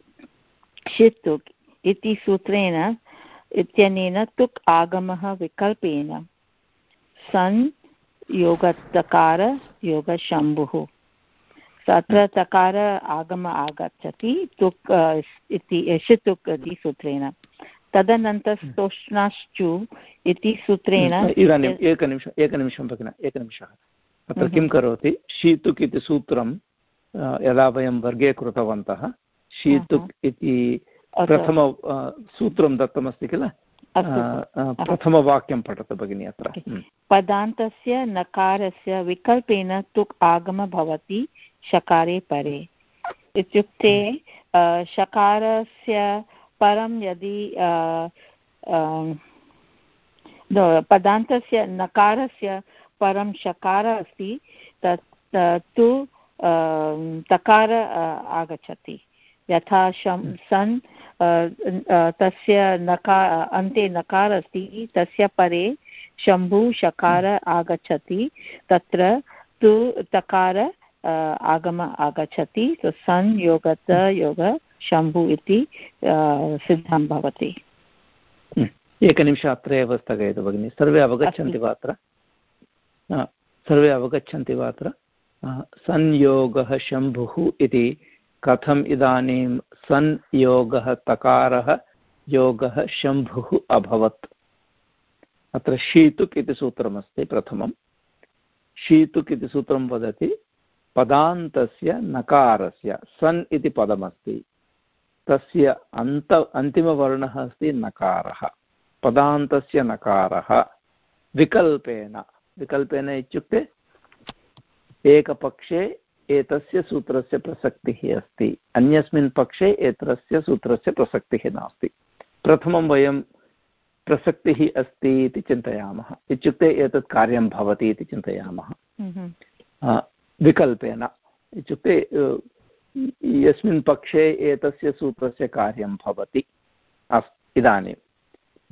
षित्तुक् इति सूत्रेण इत्यनेन तुक् आगमः विकल्पेन। सन् योगतकार योगशम्भुः तत्र तकार आगम आगच्छति तुक् इति षितुक् इति सूत्रेण। तदनन्तरस्तोष्णाश्चु इति सूत्रेण इदानीम् एकनिमिषम् एकनिमिषं भगिन एकनिमिषः। अत्र किं करोति? शीतुक् इति सूत्रं यदा वयं वर्गे कृतवन्तः शीतुक् इति प्रथम सूत्रं दत्तमस्ति किल? प्रथमवाक्यं पठतु भगिनि अत्र। पदान्तस्य नकारस्य विकल्पेन तुक् आगम भवति शकारे परे। इत्युक्ते शकारस्य परं यदि पदान्तस्य नकारस्य परं शकार अस्ति तत् तु तकार आगच्छति। यथा शं सन् तस्य नकार अन्ते नकार अस्ति तस्य परे शम्भु शकार आगच्छति तत्र तु तकार आगम आगच्छति सन् योगत योग शम्भु इति सिद्धं भवति। एकनिमिष अत्र एव स्थगयतु भगिनि। सर्वे अवगच्छन्ति वा अत्र सर्वे अवगच्छन्ति वा अत्र संयोगः शम्भुः इति कथम् इदानीं संयोगः तकारः योगः शम्भुः अभवत्? अत्र शीतुक् इति सूत्रमस्ति प्रथमं शीतुक् इति सूत्रं वदति। पदान्तस्य नकारस्य सन् इति पदमस्ति। तस्य अन्त अन्तिमवर्णः अस्ति नकारः। पदान्तस्य नकारः विकल्पेन। विकल्पेन इत्युक्ते एकपक्षे एतस्य सूत्रस्य प्रसक्तिः अस्ति। अन्यस्मिन् पक्षे एतस्य सूत्रस्य प्रसक्तिः नास्ति। प्रथमं वयं प्रसक्तिः अस्ति इति चिन्तयामः। इत्युक्ते एतत् कार्यं भवति इति चिन्तयामः। हम्म। विकल्पेन। इत्युक्ते यस्मिन् पक्षे एतस्य सूत्रस्य कार्यं भवति। अस्, इदानीं।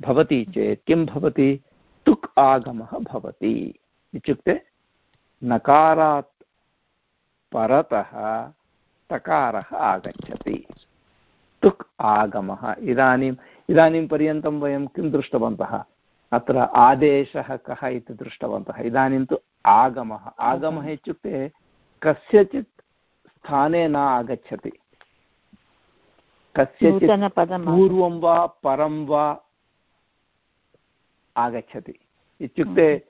भवति चेत् किं भवति? तुक् आगमः भवति। इत्युक्ते, नकारात् परतः तकारः आगच्छति। तुक् आगमः। इदानीम् इदानीं पर्यन्तं वयं किं दृष्टवन्तः? अत्र आदेशः कः इति दृष्टवन्तः। इदानीं तु आगमः। आगमः इत्युक्ते कस्यचित् स्थाने न आगच्छति। कस्यचित् पूर्वं वा परं वा आगच्छति। इत्युक्ते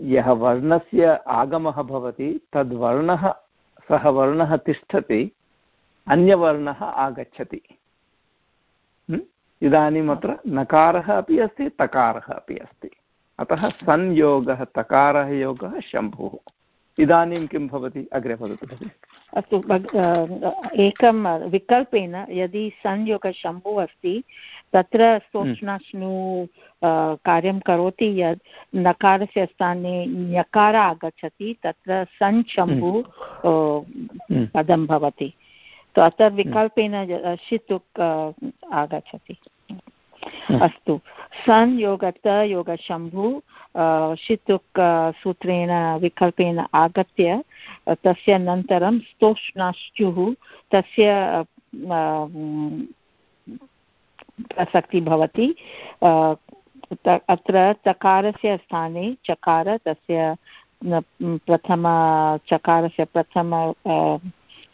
यः वर्णस्य आगमः भवति तद्वर्णः सः वर्णः तिष्ठति अन्यवर्णः आगच्छति। इदानीम् अत्र नकारः अपि अस्ति तकारः अपि अस्ति। अतः संयोगः तकारः योगः शम्भुः। इदानीं किं भवति? अग्रे वदतु भगिनि। अस्तु एकं विकल्पेन यदि संयोगशम्भुः अस्ति तत्र सोष्णाश्नु कार्यं करोति यत् नकारस्य स्थाने ञकार आगच्छति तत्र सञ्शम्भु हम्म। पदं भवति। तो अत्र विकल्पेन शितुक् आगच्छति। अस्तु. सन् योगत, योगशम्भु शितुक् सूत्रेण विकल्पेन आगत्य तस्य अनन्तरं स्तोष्णाश्चुः, तस्य प्रसक्ति भवति. अत्र तकारस्य स्थाने चकार, तस्य प्रथम चकारस्य प्रथम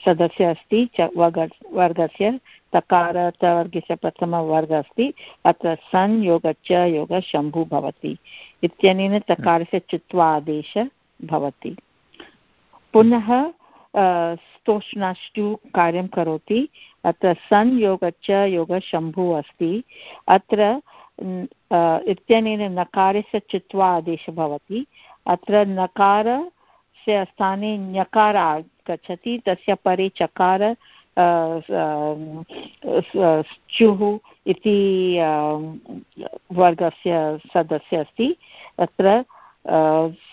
सदस्य अस्ति, च वर्ग वर्गस्य, तकारतवर्गस्य प्रथमवर्गः अस्ति अत्र सन् योगच्च योग शम्भु भवति। इत्यनेन तकारस्य चुत्वादेश भवति। पुनः स्तोष्णाष्टु कार्यं करोति। अत्र सन् योगच्च योगशम्भुः अस्ति। अत्र इत्यनेन नकारस्य चित्वा आदेशः भवति। अत्र नकारस्य स्थाने ञकार आगच्छति, तस्य परे चकार स्चुः इति वर्गस्य सदस्य अस्ति। तत्र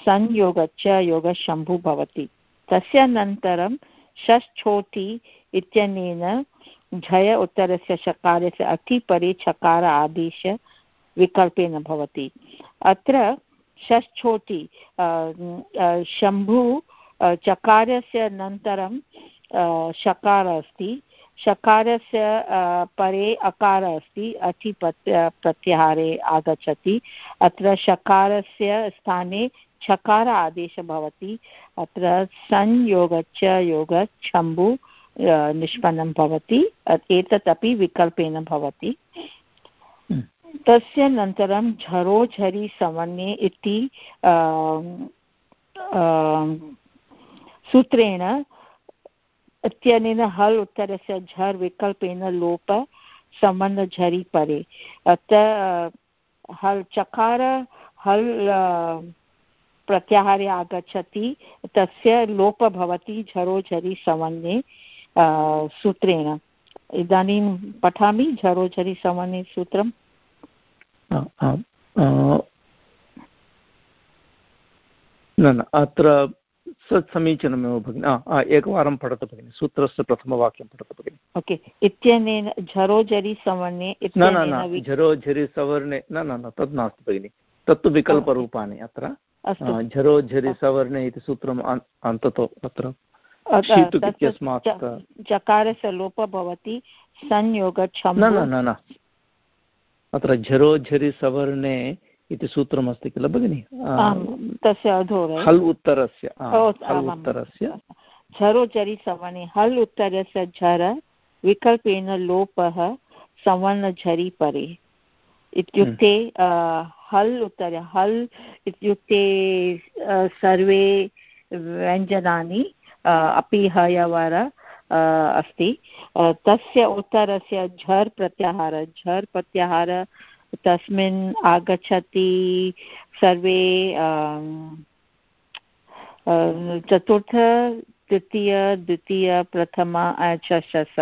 संयोगच्च योगशम्भु भवति। तस्य अनन्तरं षष्ठोटि इत्यनेन झय उत्तरस्य शकारस्य अतिपरे चकार आदेश विकल्पेन भवति। अत्र षष्ठोटि शम्भु चकारस्य अनन्तरं शकार अस्ति। शकारस्य परे अकार अस्ति अचि प्रत्याहारे आगच्छति। अत्र शकारस्य स्थाने छकार आदेशः भवति। अत्र संयोगच्च योग छम्बु निष्पन्नं भवति। एतत् अपि विकल्पेन भवति। तस्य अनन्तरं झरोझरि समन्ये इति सूत्रेण इत्यनेन हल् उत्तरस्य झर् विकल्पेन लोप सम्बन्धझरि परे। अत्र हल् चकार, हल् प्रत्याहारे आगच्छति, तस्य लोप भवति झरो झरि समन्ये सूत्रेण। इदानीं पठामि, झरो झरि समन्ये सूत्रं। न न अत्र तत् समीचीनमेव भगिनि एकवारं पठतु भगिनि सूत्रस्य प्रथमवाक्यं पठतु भगिनि। ओके इत्यनेन झरोझरि सवर्णे न न न झरोझरि सवर्णे न न न तद् नास्ति भगिनि। तत्तु विकल्परूपाणि अत्र। झरोझरि सवर्णे इति सूत्रम् अन्ततो अत्र। चकारस्य लोपः भवति संयोग न न न अत्र झरोझरि सवर्णे इति सूत्रमस्ति किल भगिनि? तस्य अधो हल् उत्तरस्य हल् उत्तरस्य। झरो झरि सवने हल् उत्तरस्य झर विकल्पेन लोपः सवर्णझरि परे। इत्युक्ते हल् उत्तरे हल् इत्युक्ते सर्वे व्यञ्जनानि अपि हयवर अस्ति। तस्य उत्तरस्य झर् प्रत्याहार झर् प्रत्याहार तस्मिन् आगच्छति सर्वे चतुर्थ तृतीय द्वितीय प्रथम षष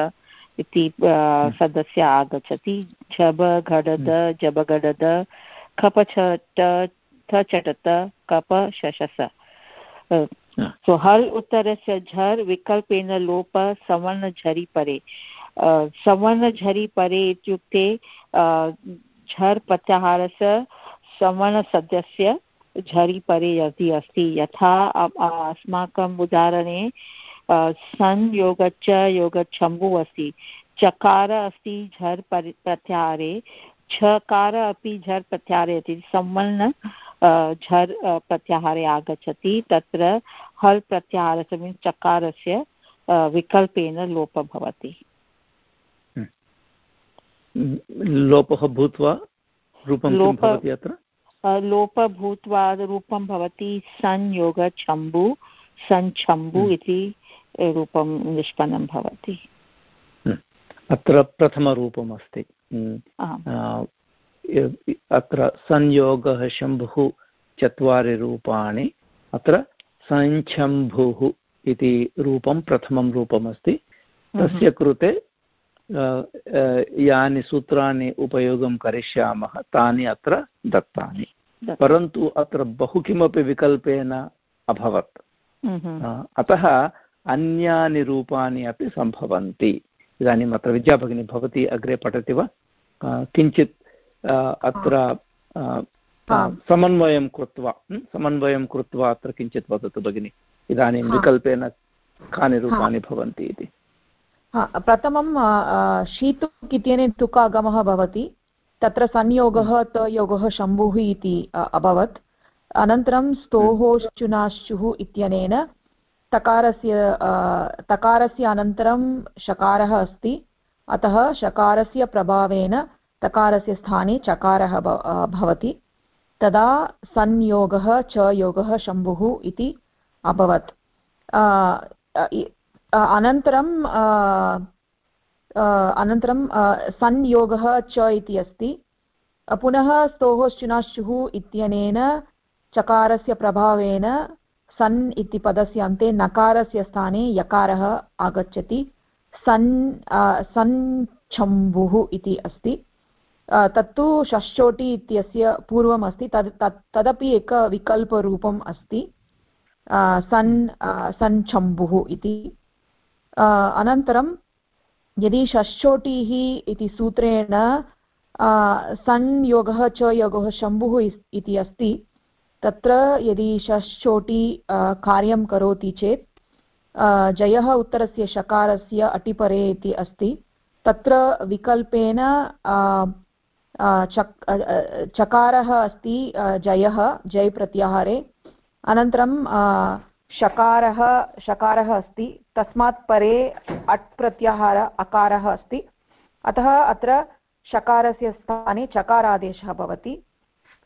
इति सदस्य आगच्छति। झब घडद जब घडद खप छट चटत कप शशस सो हल् उत्तरस्य झर् विकल्पेन लोप सवर्ण सवर्णझरि परे। सवर्ण सवर्णझरि परे इत्युक्ते झर् प्रत्याहारस्य सवर्णसद्यस्य झरि परे यदि अस्ति। यथा अस्माकम् उदाहरणे सन् योगच्च योगच्छम्बु अस्ति। चकार अस्ति झर् प्रत्याहारे। छकार अपि झर् प्रत्याहारे अस्ति संवर्ण झर् प्रत्याहारे आगच्छति तत्र हल् प्रत्याहारस्य मीन्स् चकारस्य विकल्पेन लोपः भवति लोपः भूत्वा रूपं भवति अत्र लोप भूत्वा रूपं भवति संयोग छम्बु सञ्छम्बु हम्म। इति रूपं निष्पन्नं भवति हम्म। अत्र प्रथमरूपम् अस्ति हम्म। अत्र संयोगः शम्भुः चत्वारि रूपाणि अत्र सञ्छम्भुः इति रूपं प्रथमं रूपमस्ति। तस्य कृते यानि सूत्राणि उपयोगं करिष्यामः तानि अत्र दत्तानि। परन्तु अत्र बहु किमपि विकल्पेन अभवत्। अतः अन्यानि रूपाणि अपि सम्भवन्ति। इदानीम् अत्र विद्याभगिनी भवती अग्रे पठति वा? किञ्चित् अत्र समन्वयं कृत्वा समन्वयं कृत्वा अत्र किञ्चित् वदतु भगिनि। इदानीं विकल्पेन कानि रूपाणि भवन्ति इति। प्रथमं शीतुक् इत्यनेन तुक् आगमः भवति। तत्र संयोगः। तयोगः शम्भुः इति अभवत्। अनन्तरं स्तोहोश्चुनाश्चुः इत्यनेन तकारस्य तकारस्य अनन्तरं शकारः अस्ति। अतः शकारस्य प्रभावेन तकारस्य स्थाने चकारः भवति। तदा संयोगः च योगः शम्भुः इति अभवत्। अनन्तरं अनन्तरं संयोगः च इति अस्ति। पुनः स्तोः शुनाशुः इत्यनेन चकारस्य प्रभावेन सन् इति पदस्य अन्ते नकारस्य स्थाने यकारः आगच्छति। सन् सञ्छम्बुः इति अस्ति। तत्तु षष्ठोटि इत्यस्य पूर्वम् अस्ति तद्, तत्, तदपि एक विकल्परूपम् अस्ति। सन् सञ्छम्बुः इति। अनन्तरं यदि षष्ठोटिः इति सूत्रेण संयोगः च योगः शम्भुः इति अस्ति तत्र यदि षष्ठोटि कार्यं करोति चेत् जयः उत्तरस्य शकारस्य अटिपरे इति अस्ति। तत्र विकल्पेन चक् चकारः अस्ति जयः, जय प्रत्याहारे। अनन्तरं शकारः शकारः अस्ति। तस्मात् परे अट् प्रत्याहार अकारः अस्ति। अतः अत्र शकारस्य स्थाने चकारादेशः भवति।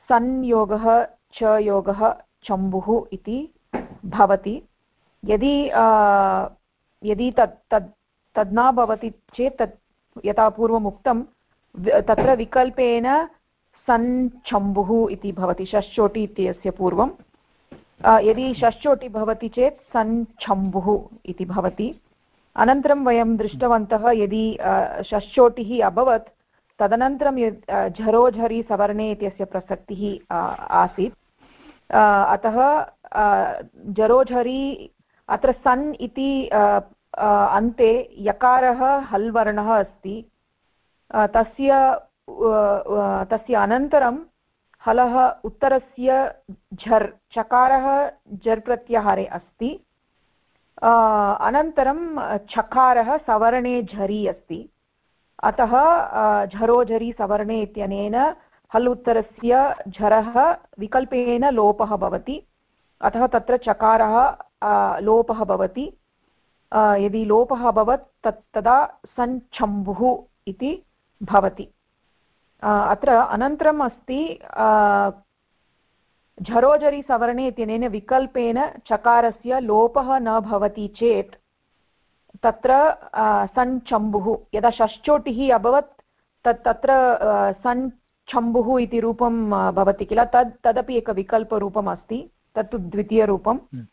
संयोगः च योगः चम्बुः इति भवति। यदि यदि तत् तद् तद् न भवति चेत् तत् यथा पूर्वम् उक्तं तत्र विकल्पेन सञ्छम्बुः इति भवति, षष्ठोटि इत्यस्य पूर्वं यदि षष्ठोटि भवति चेत् सञ्छम्बुः इति भवति। अनन्तरं वयं दृष्टवन्तः यदि षष्ठोटिः अभवत्, तदनन्तरं झरोझरि सवर्णे इत्यस्य प्रसक्तिः आसीत्। अतः जरोझरि अत्र सन् इति अन्ते यकारः हल् वर्णः अस्ति तस्य तस्य अनन्तरं हलः उत्तरस्य झर्, चकारः झर् प्रत्याहारे अस्ति। अनन्तरं छकारः सवर्णे झरि अस्ति। अतः झरोझरि सवर्णे इत्यनेन हल् उत्तरस्य झरः विकल्पेन लोपः भवति। अतः तत्र चकारः लोपः भवति। यदि लोपः अभवत्, तत्, तदा सञ्छम्बुः इति भवति। अत्र अनन्तरम् अस्ति झरोझरि सवर्णे इत्यनेन विकल्पेन चकारस्य लोपः न भवति चेत्, तत्र सञ्चम्बुः यदा षष्चोटिः अभवत्, तत्, तत्र सञ्चम्बुः इति रूपं भवति किल तद् तदपि एकविकल्परूपम् अस्ति तत्तु द्वितीयरूपं हम्म।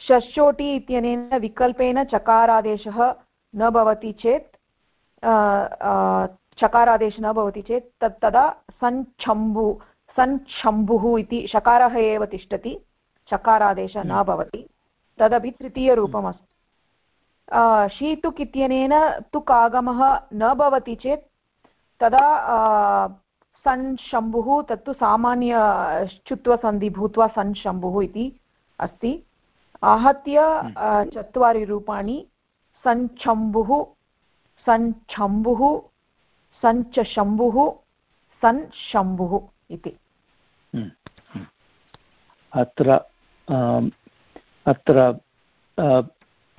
षष्चोटि इत्यनेन विकल्पेन चकारादेशः न भवति चेत् चकारादेशः न भवति चेत् तत् तदा सञ्छम्बु सञ्छम्बुः इति शकारः एव तिष्ठति चकारादेशः न हम्म। भवति तदपि तृतीयरूपमस्ति शीतुक् इत्यनेन तुक् आगमः न भवति चेत् तदा सन् शम्भुः तत्तु सामान्य चुत्वसन्धि भूत्वा सन् शम्भुः इति अस्ति। आहत्य हम्म। चत्वारि रूपाणि सञ्छम्बुः सञ्छम्बुः सञ्चशम्भुः सन् इति। हम्म, हम्म। अत्र अत्र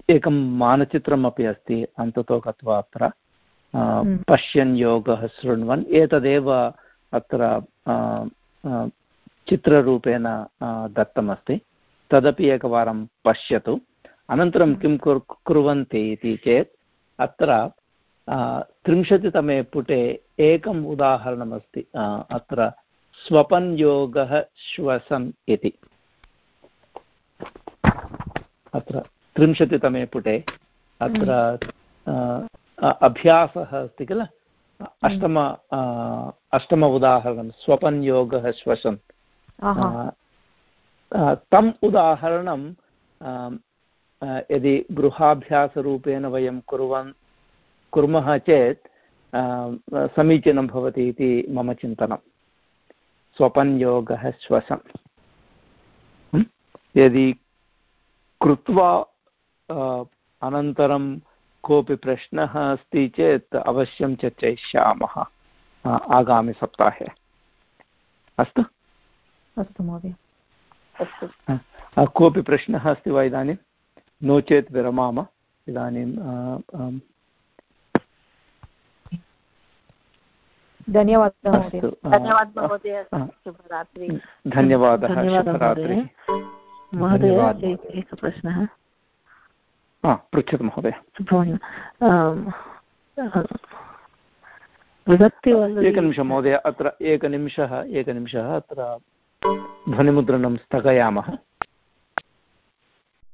एकं मानचित्रमपि अस्ति अन्ततो गत्वा अत्र पश्यन् योगः शृण्वन्। एतदेव अत्र चित्ररूपेण दत्तमस्ति। तदपि एकवारं पश्यतु। अनन्तरं किं कुर् कुर्वन्ति इति चेत् अत्र त्रिंशतितमे पुटे एकम् उदाहरणमस्ति अत्र स्वपन् योगः श्वसन् इति। अत्र त्रिंशतितमे पुटे अत्र अभ्यासः अस्ति किल? अष्टम अष्टम उदाहरणं स्वपन् योगः श्वसन्। तम् उदाहरणं यदि गृहाभ्यासरूपेण वयं कुर्वन् कुर्मः चेत् समीचीनं भवति इति मम चिन्तनं। स्वपन् योगः श्वसन्। यदि कृत्वा अनन्तरं कोऽपि प्रश्नः अस्ति चेत् अवश्यं चर्चयिष्यामः आगामिसप्ताहे अस्तु? अस्तु महोदय। अस्तु। कोऽपि प्रश्नः अस्ति वा इदानीं? नो चेत् विरमाम। इदानीं धन्यवादः धन्यवादः महोदय। एकः प्रश्नः पृच्छतु महोदय एकनिमिषं महोदय अत्र एकनिमिषः एकनिमिषः अत्र ध्वनिमुद्रणं स्थगयामः